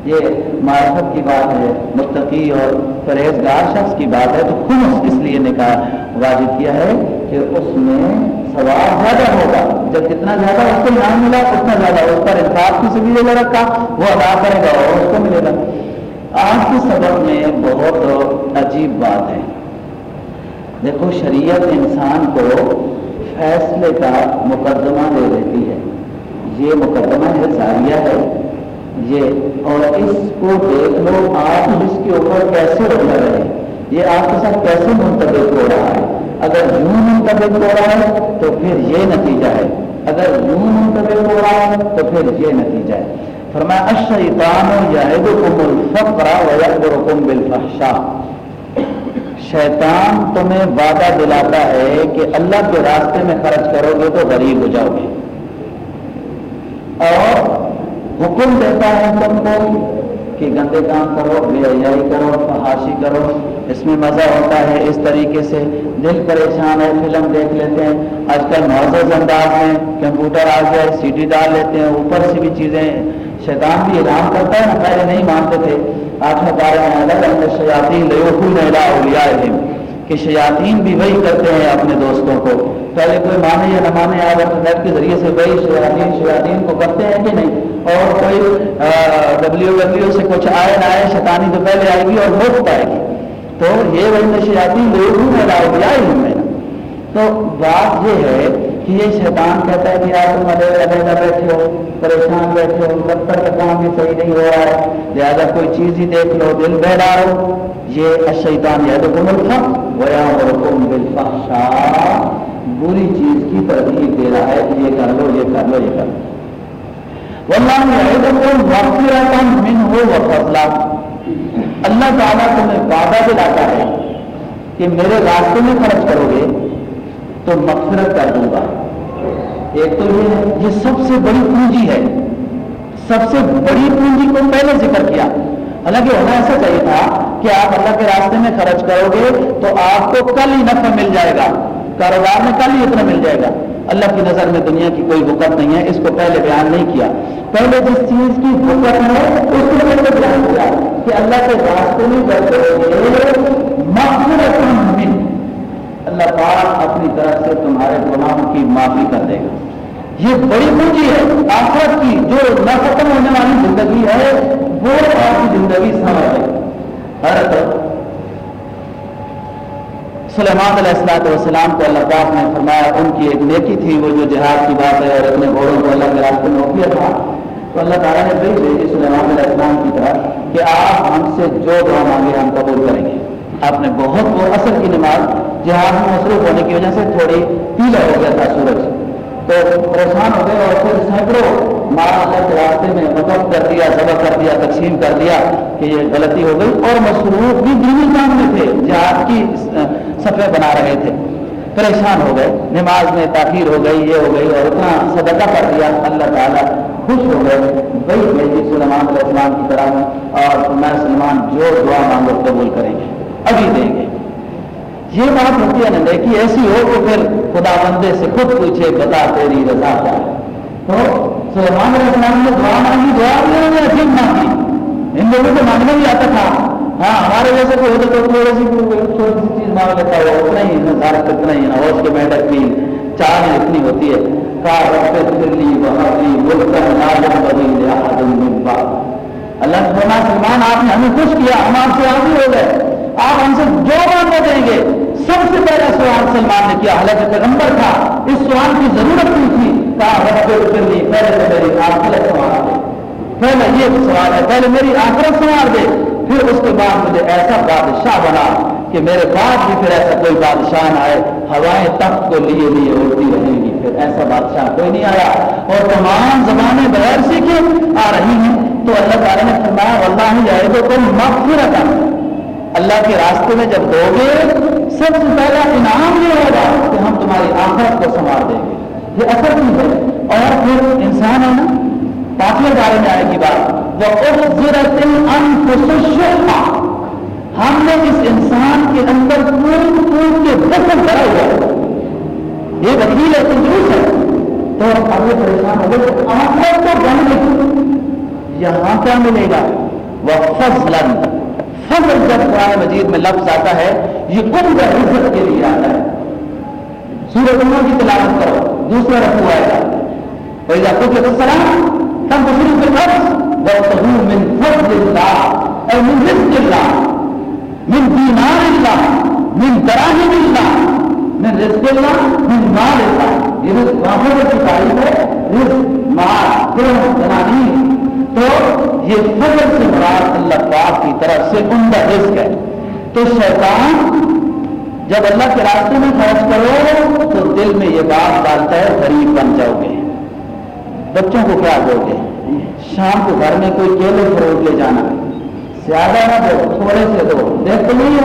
یہ معرفت کی بات ہے، متقی اور پرہیزگار شخص کی بات ہے، تو خود اس لیے نکاح واجب کیا ہے کہ اس میں سوال زیادہ ہوگا۔ جب جتنا زیادہ اس کو انعام ملا، اتنا زیادہ۔ اس پر انصاف کی سبھی لے رکھا وہ ادا کرے گا اور اس کو ملے گا۔ آج کے سبق میں بہت عجیب بات ہے۔ دیکھو، شریعت انسان کو فیصلے کا مقدمہ دے دیتی ہے۔ یہ مقدمہ ہے زاریہ ہے۔ یہ اور اس کو دیکھ لو آپ اس کے اوپر کیسے رونا رہے یہ آپ کے ساتھ کیسے منتخب ہو رہا ہے۔ اگر یوں منتخب ہو رہا ہے تو پھر یہ نتیجہ ہے۔ اگر یوں منتخب ہو رہا ہے تو پھر یہ نتیجہ ہے۔ فرمایا، الشیطان یعدکم الفقر ویأمرکم بالفحشاء۔ شیطان تمہیں وعدہ دلاتا ہے کہ اللہ کے راستے میں خرچ کرو گے تو غریب ہو جاؤ گے۔ اور حکم دیتا ہے تم کو کہ گندے کام کرو، بے حیائی کرو، فحاشی کرو۔ اس میں مزہ ہوتا ہے اس طریقے سے۔ دل پریشان ہے، فلم دیکھ لیتے ہیں۔ آج کل معزز انداز میں کمپیوٹر آ گیا، سی ڈی ڈال لیتے ہیں، اوپر سے بھی چیزیں۔ شیطان بھی اعلان کرتا ہے نا، پہلے نہیں مانتے تھے۔ آج میں بارے میں الگ الگ شیاتی لیے کہ شیاطین بھی وہی کرتے ہیں اپنے دوستوں کو۔ پہلے کوئی مانے یا نہ مانے آپ انٹرنیٹ کے ذریعے سے وہی شیاطین شیاطین کو کرتے ہیں کہ نہیں؟ اور کوئی ڈبلیو ڈبلیو سے کچھ آئے نہ آئے، شیطانی تو پہلے آئے گی اور مفت آئے گی۔ تو یہ وہی نشیاتی لوگ میں لاؤ گیا ہی میں۔ تو بات یہ ہے کہ یہ شیطان کہتا ہے کہ آپ تم علیحدہ علیحدہ بیٹھے ہو، پریشان بیٹھے ہو، دفتر کا کام بھی صحیح نہیں ہو رہا ہے، لہٰذا کوئی چیز ہی دیکھ لو، دل بہلا ہو یہ اشیطان یا تو گمل تھا۔ ویا بالفحشاء۔ بری چیز کی ترغیب دے رہا ہے کہ یہ کر لو، یہ کر لو، یہ کر لو۔ اللہ تعالیٰ تمہیں وعدہ دلاتا ہے کہ میرے راستے میں خرچ کرو گے تو مغفرت کر دوں گا۔ ایک تو یہ ہے، یہ سب سے بڑی پونجی ہے۔ سب سے بڑی پونجی کو پہلے ذکر کیا۔ حالانکہ ہونا ایسا چاہیے تھا کہ آپ اللہ کے راستے میں خرچ کرو گے تو آپ کو کل ہی نفع مل جائے گا۔ کاروبار میں کل ہی اتنا مل جائے گا۔ اللہ کی نظر میں دنیا کی کوئی وقت نہیں ہے، اس کو پہلے بیان نہیں کیا۔ پہلے جس چیز کی حکمت ہے، اس کو پہلے بیان کیا۔ کہ اللہ کے راستے میں من اللہ پاک اپنی طرف سے تمہارے گناہوں کی معافی کر دے گا۔ یہ بڑی پونجی ہے، آخرت کی جو نہ ختم ہونے والی زندگی ہے، وہ آپ کی زندگی سمجھ ہے ہر سلیمان علیہ السلاط والسلام کو اللہ پاک نے فرمایا، ان کی ایک نیکی تھی، وہ جو جہاد کی بات ہے اور اپنے گھوڑوں کو اللہ کے راستے میں کیا تھا۔ تو اللہ تعالیٰ نے بھیج بھیجی سلیمان علیہ السلام کی طرف کہ آپ ہم سے جو دعا مانگے ہم قبول کریں گے۔ آپ نے بہت وہ اصل کی نماز جہاز میں مصروف ہونے کی وجہ سے تھوڑی پیلا ہو گیا تھا سورج۔ تو پریشان ہو گئے اور پھر سینکڑوں مارا اللہ کے راستے کر دیا سبق کر دیا، تقسیم کر دیا کہ یہ غلطی ہو گئی اور مصروف بھی دینی کام میں تھے، جہاز کی صفحے بنا رہے تھے۔ پریشان ہو گئے، نماز میں تاخیر ہو گئی، یہ ہو گئی اور اتنا صدقہ کر دیا۔ اللہ تعالیٰ خوش ہو گئے۔ وہی بھیجی سلمان علیہ السلام کی طرح اور میں سلمان جو دعا مانگو، قبول کریں گے۔ ابھی دیں گے۔ یہ بات ہوتی ہے نا دیکھی، ایسی ہو کہ پھر خدا بندے سے خود پوچھے، بتا تیری رضا کیا ہے؟ تو سلمان علیہ السلام نے دعا مانگی دعا بھی انہوں نے عجیب مانگی ان لوگوں کو مانگنا بھی آتا تھا۔ ہاں ہمارے جیسے کوئی ہوتا تو تھوڑی سی تھوڑی سی چیز مانگ لیتا ہے اتنا ہی نظارت اتنا ہی نا اس کے میڈک کی چار اتنی ہوتی ہے۔ اللہ نے سلمان آپ نے ہمیں خوش کیا، ہم آپ سے راضی ہو گئے۔ آپ ہم سے جو مانگے دیں گے۔ سب سے پہلا سوال سلمان نے کیا حالانکہ پیغمبر تھا اس سوال کی ضرورت نہیں تھی؟ پہلے تو میری آخرت سوال دے پہلے یہ سوال ہے پہلے میری آخرت سوال دے پھر اس کے بعد مجھے ایسا بادشاہ بنا کہ میرے بعد بھی پھر ایسا کوئی بادشاہ نہ آئے ہوائیں تخت کو لیے لیے اڑتی رہیں گی۔ پھر ایسا بادشاہ کوئی نہیں آیا اور تمام زمانے بغیر سیکھے آ رہی ہیں تو اللہ تعالیٰ نے فرمایا اللہ جائے تو تم مغفرت اللہ کے راستے میں جب دو گے سب سے پہلا انعام یہ ہوگا کہ ہم تمہاری آخرت کو سنبھال دیں گے یہ اثر نہیں ہے۔ اور پھر انسان ہے نا پانچویں بارے میں آئے گی بات۔ وہ ہم نے اس انسان کے اندر پور پور کے دخل کرا ہوا ہے۔ یہ وکیل ہے کنجوس ہے۔ تو اب یہ پریشان ہو گئے آخر تو بن گئی یہاں کیا ملے گا؟ وہ فضل فضل جب قرآن مجید میں لفظ آتا ہے، یہ کم کا عزت کے لیے آتا ہے۔ سورج کی تلاوت کرو۔ دوسرا رکھو آئے گا۔ پہلا کچھ السلام تب بزرگ کے لفظ من فضل اللہ اور من رزق اللہ من دینار اللہ من دراہم اللہ من رزق اللہ من مال اللہ یہ رزق محمد کی تعریف ہے، رزق، مال درم دنانی تو یہ فضل سے مراد اللہ پاک کی طرف سے عمدہ رزق ہے۔ تو شیطان جب اللہ کے راستے میں خرچ کرو تو دل میں یہ بات ڈالتا ہے، غریب بن جاؤ گے۔ بچوں کو کیا دو گے؟ شام کو گھر میں کوئی کیلے فروٹ لے جانا۔ زیادہ نہ دو، تھوڑے سے دو۔ دیکھتے نہیں،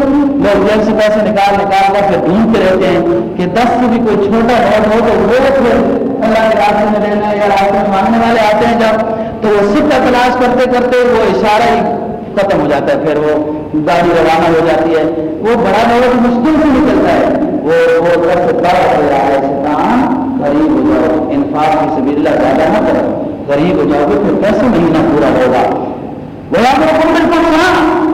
لوگ جیل سے پیسے نکال نکال کر پھر ڈھونڈتے رہتے ہیں کہ دس سے بھی کوئی چھوٹا نوٹ ہو تو وہ پھر اللہ کے راستے میں لینا یا راستے میں مانگنے والے آتے ہیں جب، تو وہ سکہ تلاش کرتے کرتے وہ اشارہ ہی ختم ہو جاتا ہے۔ پھر وہ گاڑی روانہ ہو جاتی ہے۔ وہ بڑا نوٹ مشکل سے نکلتا ہے۔ وہ وہ گھر سے بڑا ہو رہا ہے کام غریب ہو جاؤ۔ انفاق کی سبھی اللہ زیادہ نہ کرو۔ غریب ہو جاؤ گے پھر کیسے مہینہ پورا ہوگا۔ وہ آپ کو بالکل ہاں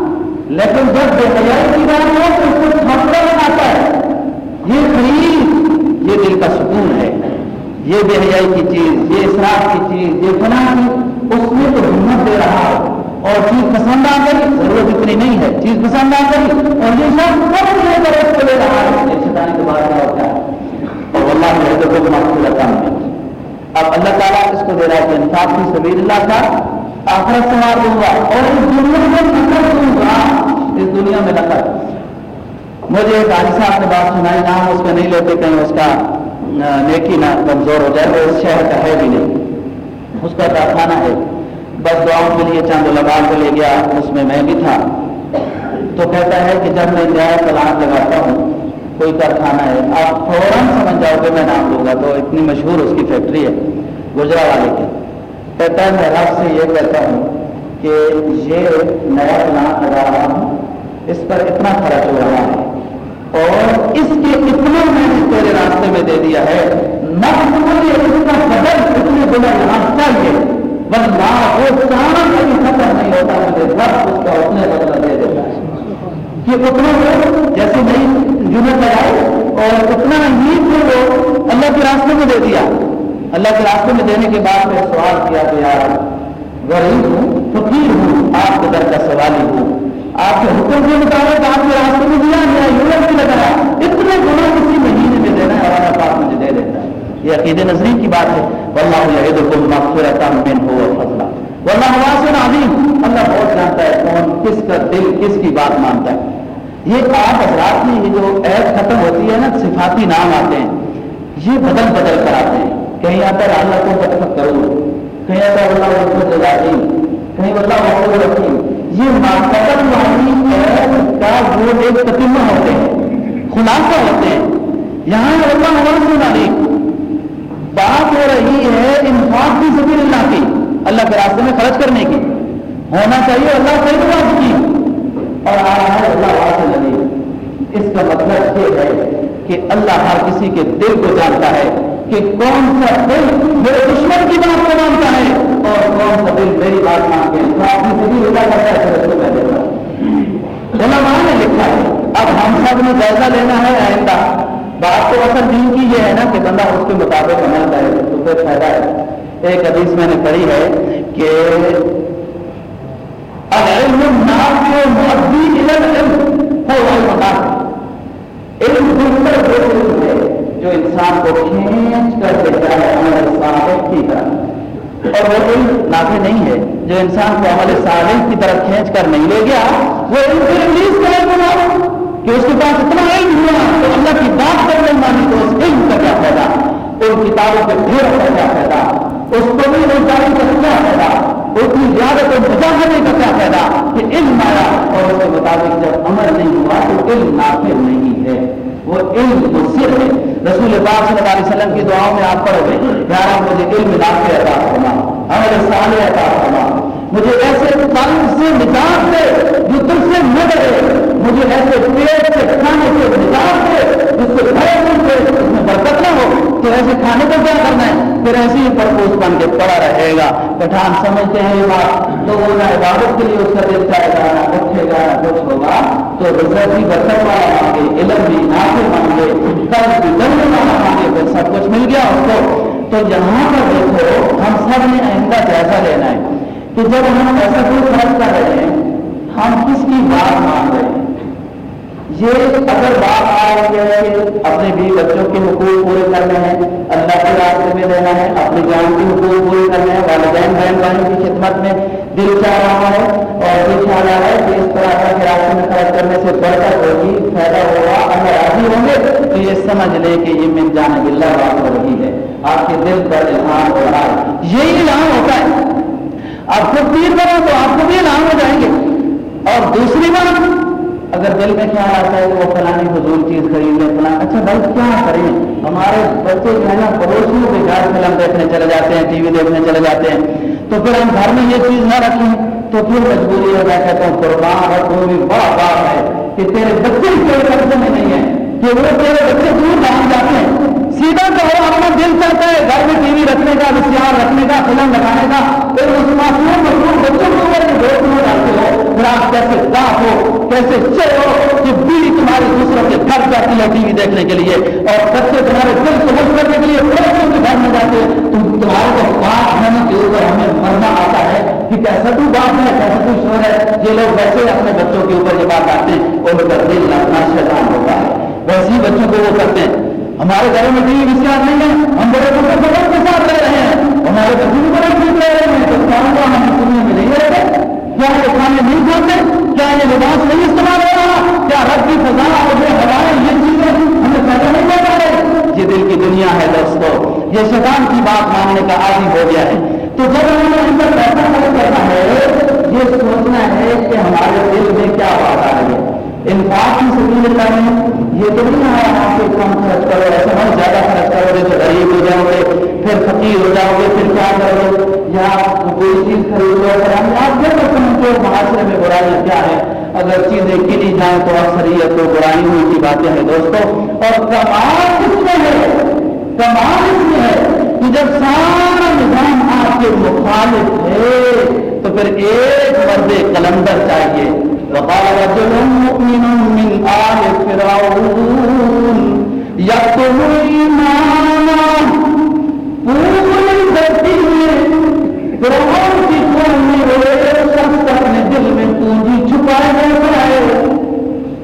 لیکن جب بے حیائی کی بات ہو تو اس کو مطلب تھپڑا بناتا ہے۔ یہ خرید یہ دل کا سکون ہے۔ یہ بے حیائی کی چیز، یہ اسراف کی چیز، یہ فنا کی، اس میں تو ہمت دے رہا ہے۔ اور چیز پسند آ گئی ضرورت اتنی نہیں ہے، چیز پسند آ گئی اور یہ شخص سب کب لے کر اس کو لے رہا ہے۔ یہ کے بعد کیا ہوتا ہے اور اللہ نے حضرت کو معقول اب اللہ تعالیٰ اس کو دے رہا ہے کہ انصاف کی سبیر اللہ کا آخرت سوار دوں گا۔ اور اس دنیا میں نقل دوں گا۔ اس دنیا میں نقل۔ مجھے ایک حاجی صاحب نے بات سنائی، نام اس کا نہیں لیتے، کہیں اس کا نیکی نہ کمزور ہو جائے وہ اس شہر کا ہے بھی نہیں۔ اس کا کارخانہ ہے۔ بس دعاؤں کے لیے چاند لگا کے لے گیا، اس میں میں بھی تھا۔ تو کہتا ہے کہ جب میں جائے تلاش لگاتا ہوں، کوئی کارخانہ ہے، آپ فوراً سمجھ جاؤ گے میں نام دوں گا۔ تو اتنی مشہور اس کی فیکٹری ہے گجرا والے کی کہتا ہے، میں رب سے یہ کہتا ہوں کہ یہ نیا پلانٹ لگا رہا ہوں، اس پر اتنا خرچ ہو رہا ہے۔ اور اس کے اتنا میں نے تیرے راستے میں دے دیا ہے، نہ بدل اتنے بنا یہاں چاہیے۔ بس نہ وہ سارا کبھی ختم نہیں ہوتا مجھے رب اس کا اتنے بدل دے دیتا ہے کہ اتنا جیسے نئی یونٹ لگائی اور اتنا ہی وہ اللہ کے راستے میں دے دیا۔ اللہ کے راستے میں دینے کے بعد میں سوال کیا کہ یار، غریب ہوں، فقیر ہوں، آپ کے در کا سوالی ہوں۔ آپ کے حکم کے مطابق آپ کے راستے میں دیا میرا یونٹ بھی لگایا اتنے گنا کسی مہینے میں دینا ہے ہمارا پاس مجھے دے دیتا یہ عقید نظری کی بات ہے۔ واللہ یعید مغفرتا من ہو فضلا واللہ واسع علیم اللہ بہت جانتا ہے کون کس کا دل کس کی بات مانتا ہے۔ یہ آپ حضرات کی یہ جو عید ختم ہوتی ہے نا، صفاتی نام آتے ہیں۔ یہ بدل بدل کر آتے ہیں۔ کہیں آتا ہے، اللہ کو بچپت کرو۔ کہیں آتا ہے، اللہ کو جزائی کہیں اللہ کو رکھی یہ ماقبل والی کا وہ ایک تتمہ ہوتے ہیں۔ خلاصہ ہوتے ہیں۔ یہاں اللہ ہمارا سنا نہیں بات ہو رہی ہے انفاق کی سبیل اللہ کی، اللہ کے راستے میں خرچ کرنے کی۔ ہونا چاہیے اللہ صحیح بات کی۔ اور آ رہا ہے اللہ واسع نہیں اس کا مطلب یہ ہے کہ اللہ ہر کسی کے دل کو جانتا ہے کہ کون سا دل میرے دشمن کی بات کو مانتا ہے اور کون سا دل میری بات مانتے ہیں تو آپ نے سبھی ادا کرتا ہے۔ کو میں علماء نے لکھا ہے، اب ہم سب نے جائزہ لینا ہے آئندہ۔ بات تو اصل دین کی یہ ہے نا کہ بندہ اس کے مطابق عمل کرے تو پھر فائدہ ہے۔ ایک حدیث میں نے پڑھی ہے کہ علم جو انسان کو کھینچ کر دیتا ہے عمل صالح کی طرف۔ اور وہ علم نافع نہیں ہے۔ جو انسان کو عمل صالح کی طرف کھینچ کر نہیں لے گیا، وہ علم پھر ریلیز کرے گا کہ اس کے پاس اتنا علم ہوا تو اللہ کی بات کرنے مانی تو اس علم کا کیا فائدہ؟ ان کتابوں کے ڈھیر کا کیا فائدہ؟ اس کو روزگاری کا کیا فائدہ؟ اس کی زیادہ مظاہرے کا کیا فائدہ؟ کہ علم آیا اور اس کے مطابق جب عمل نہیں ہوا تو علم نافذ نہیں ہے۔ وہ علم وہ سر ہے۔ رسول پاک صلی اللہ علیہ وسلم کی دعاؤں میں آپ پڑھو گے پیارا مجھے علم نافع عطا فرما، عمل صالح عطا فرما۔ مجھے ایسے قلب سے نجات دے جو تم سے نہ ڈرے۔ مجھے ایسے پیٹ سے کھانے سے نجات دے، جس سے بھرے دن سے اس میں برکت نہ ہو۔ تو ایسے کھانے کو کیا کرنا ہے؟ پھر ایسے ہی پرپوز بن کے پڑا رہے گا۔ پٹھان سمجھتے ہیں یہ بات۔ تو وہ نہ عبادت کے لیے اس کا دل چاہے گا، نہ اٹھے گا، نہ کچھ ہوگا۔ تو رزت بھی برکت والا مانگے علم بھی نافع مانگے قرض بھی دن والا مانگے پھر سب کچھ مل گیا اس کو۔ تو یہاں پر دیکھو، ہم سب نے آئندہ جیسا لینا ہے۔ کہ جب ہم ایسا کوئی خرچ کر رہے ہیں، ہم کس کی بات مان رہے ہیں؟ یہ اگر بات آ رہی ہے کہ اپنے بھی بچوں کے حقوق پورے کرنے ہیں، اللہ کے راستے میں دینا ہے، اپنی جان کے حقوق پورے کرنے ہیں، والدین بہن بہن کی خدمت میں دل چاہ رہا ہے اور یہ خیال آ رہا ہے کہ اس طرح کے راستے میں خرچ کرنے سے برکت ہوگی فائدہ ہوگا، اگر راضی ہوں گے تو یہ سمجھ لے کہ یہ من جانے اللہ بات ہو رہی ہے۔ آپ کے دل پر الہام ہو رہا ہے۔ یہی الہام ہوتا ہے۔ آپ خود پیر کرو تو آپ کو بھی اعلان ہو جائیں گے۔ اور دوسری بات اگر دل میں خیال آتا ہے کہ وہ فلانی فضول چیز خرید لیں فلاں اچھا بھائی، کیا کریں؟ ہمارے بچے جو ہے نا، پڑوسیوں کے گھر فلم دیکھنے چلے جاتے ہیں، ٹی وی دیکھنے چلے جاتے ہیں۔ تو پھر ہم گھر میں یہ چیز نہ رکھیں، تو پھر مجبوری ہے، میں کہتا ہوں، قربان اور کوئی بھی بڑا بات ہے کہ تیرے بچے کوئی قبضے میں نہیں ہے کہ وہ تیرے بچے دور نہ جاتے ہیں سیدھا تو اپنا دل چلتا ہے گھر میں ٹی وی رکھنے کا وشیار رکھنے کا، فلم لگانے کا پھر اس معصوم مضمون بچوں کے اوپر جو دوست میں ڈالتے ہو پھر آپ کیسے صاف ہو، کیسے چل ہو کہ بیوی تمہاری دوسروں کے گھر جاتی ہے ٹی وی دیکھنے کے لیے اور بچے تمہارے دل کو خوش کرنے کے لیے پڑوسیوں کے گھر میں جاتے ہیں۔ تمہارے کو بات ہونے کے اوپر ہمیں مرنا آتا ہے کہ کیسا تو بات ہے، کیسا تو شور ہے۔ یہ لوگ ویسے اپنے بچوں کے اوپر یہ بات آتے ہیں۔ اور ان کا دل اپنا شیطان ہوتا ہے۔ ویسے ہی بچوں کو وہ کرتے ہیں۔ ہمارے گھروں میں ٹی وی نہیں ہے، ہم بڑے بڑے بڑوں کے ساتھ رہ رہے ہیں۔ ہمارے بچے بھی بڑے ٹھیک رہ رہے ہیں۔ تو کام کا ہم دنیا میں نہیں رہتے کیا یہ کھانے نہیں کھاتے؟ کیا یہ لباس نہیں استعمال ہو رہا؟ کیا رب کی فضا اور یہ ہوائیں یہ چیزیں ہمیں پیدا نہیں کر پا رہے؟ یہ دل کی دنیا ہے دوستو، یہ شیطان کی بات ماننے کا عادی ہو گیا ہے۔ تو جب ہم نے ان پر پیسہ خرچ کرنا ہے، یہ سوچنا ہے کہ ہمارے دل میں کیا بات آ رہی ہے۔ انفاق کی سبیل اللہ میں یہ تو نہیں ہے آپ کے کم خرچ کرو، ایسا نہ زیادہ خرچ کرو گے تو غریب ہو جاؤ گے، پھر فقیر ہو جاؤ گے، پھر کیا کرو گے؟ یا کوئی چیز خرید لو، اگر ہم آپ کیا کرتے ہیں کہ معاشرے میں برائیاں کیا ہے اگر چیزیں گنی جائیں تو اکثریت تو برائی ہوئی کی باتیں ہیں دوستوں اور کمال کس میں ہے، کمال اس میں ہے کہ جب سارا نظام آپ کے مخالف ہے، تو پھر ایک مرد کلندر چاہیے۔ وقال رجل مؤمن من آل فرعون يكتب ایمانا پوری دھرتی میں فرعون کی قوم میں وہ شخص اپنے دل میں پونجی چھپائے گئے بنائے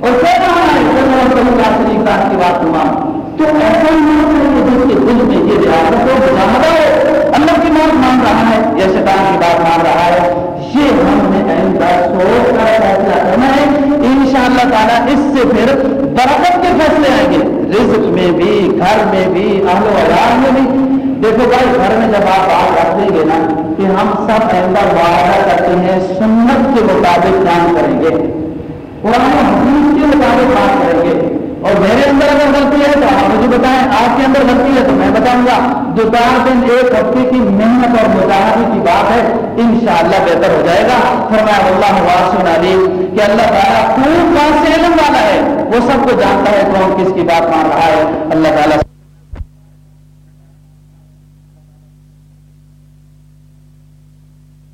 اور کہہ رہا ہے کہ اللہ صلی اللہ علیہ وسلم کی بات مان تو ایسا نہیں ہے کہ جس کے دل میں یہ ریاست ہو مجاہدہ ہو اللہ کی بات مان رہا ہے یا شیطان کی بات مان رہا ہے، یہ ہم نے آئندہ سوچ کر فیصلہ کرنا ہے ان شاء اللہ تعالیٰ اس سے پھر برکت کے فیصلے آئیں گے۔ رزق میں بھی، گھر میں بھی، اہل و عیال میں بھی۔ دیکھو بھائی، گھر میں جب آپ بات رکھ دیں گے نا کہ ہم سب آئندہ وعدہ کرتے ہیں، سنت کے مطابق کام کریں گے۔ قرآن حدیث کے مطابق بات کریں گے۔ اور میرے اندر اگر غلطی ہے تو آپ مجھے بتائیں، آپ کے اندر غلطی ہے تو میں بتاؤں گا۔ دو چار دن ایک ہفتے کی محنت اور مظاہرے کی بات ہے، انشاءاللہ بہتر ہو جائے گا۔ فرمایا اللہ واسن علیم، کہ اللہ تعالیٰ خوب پاس سے علم والا ہے۔ وہ سب کو جانتا ہے کون کس کی بات مان رہا ہے۔ اللہ تعالیٰ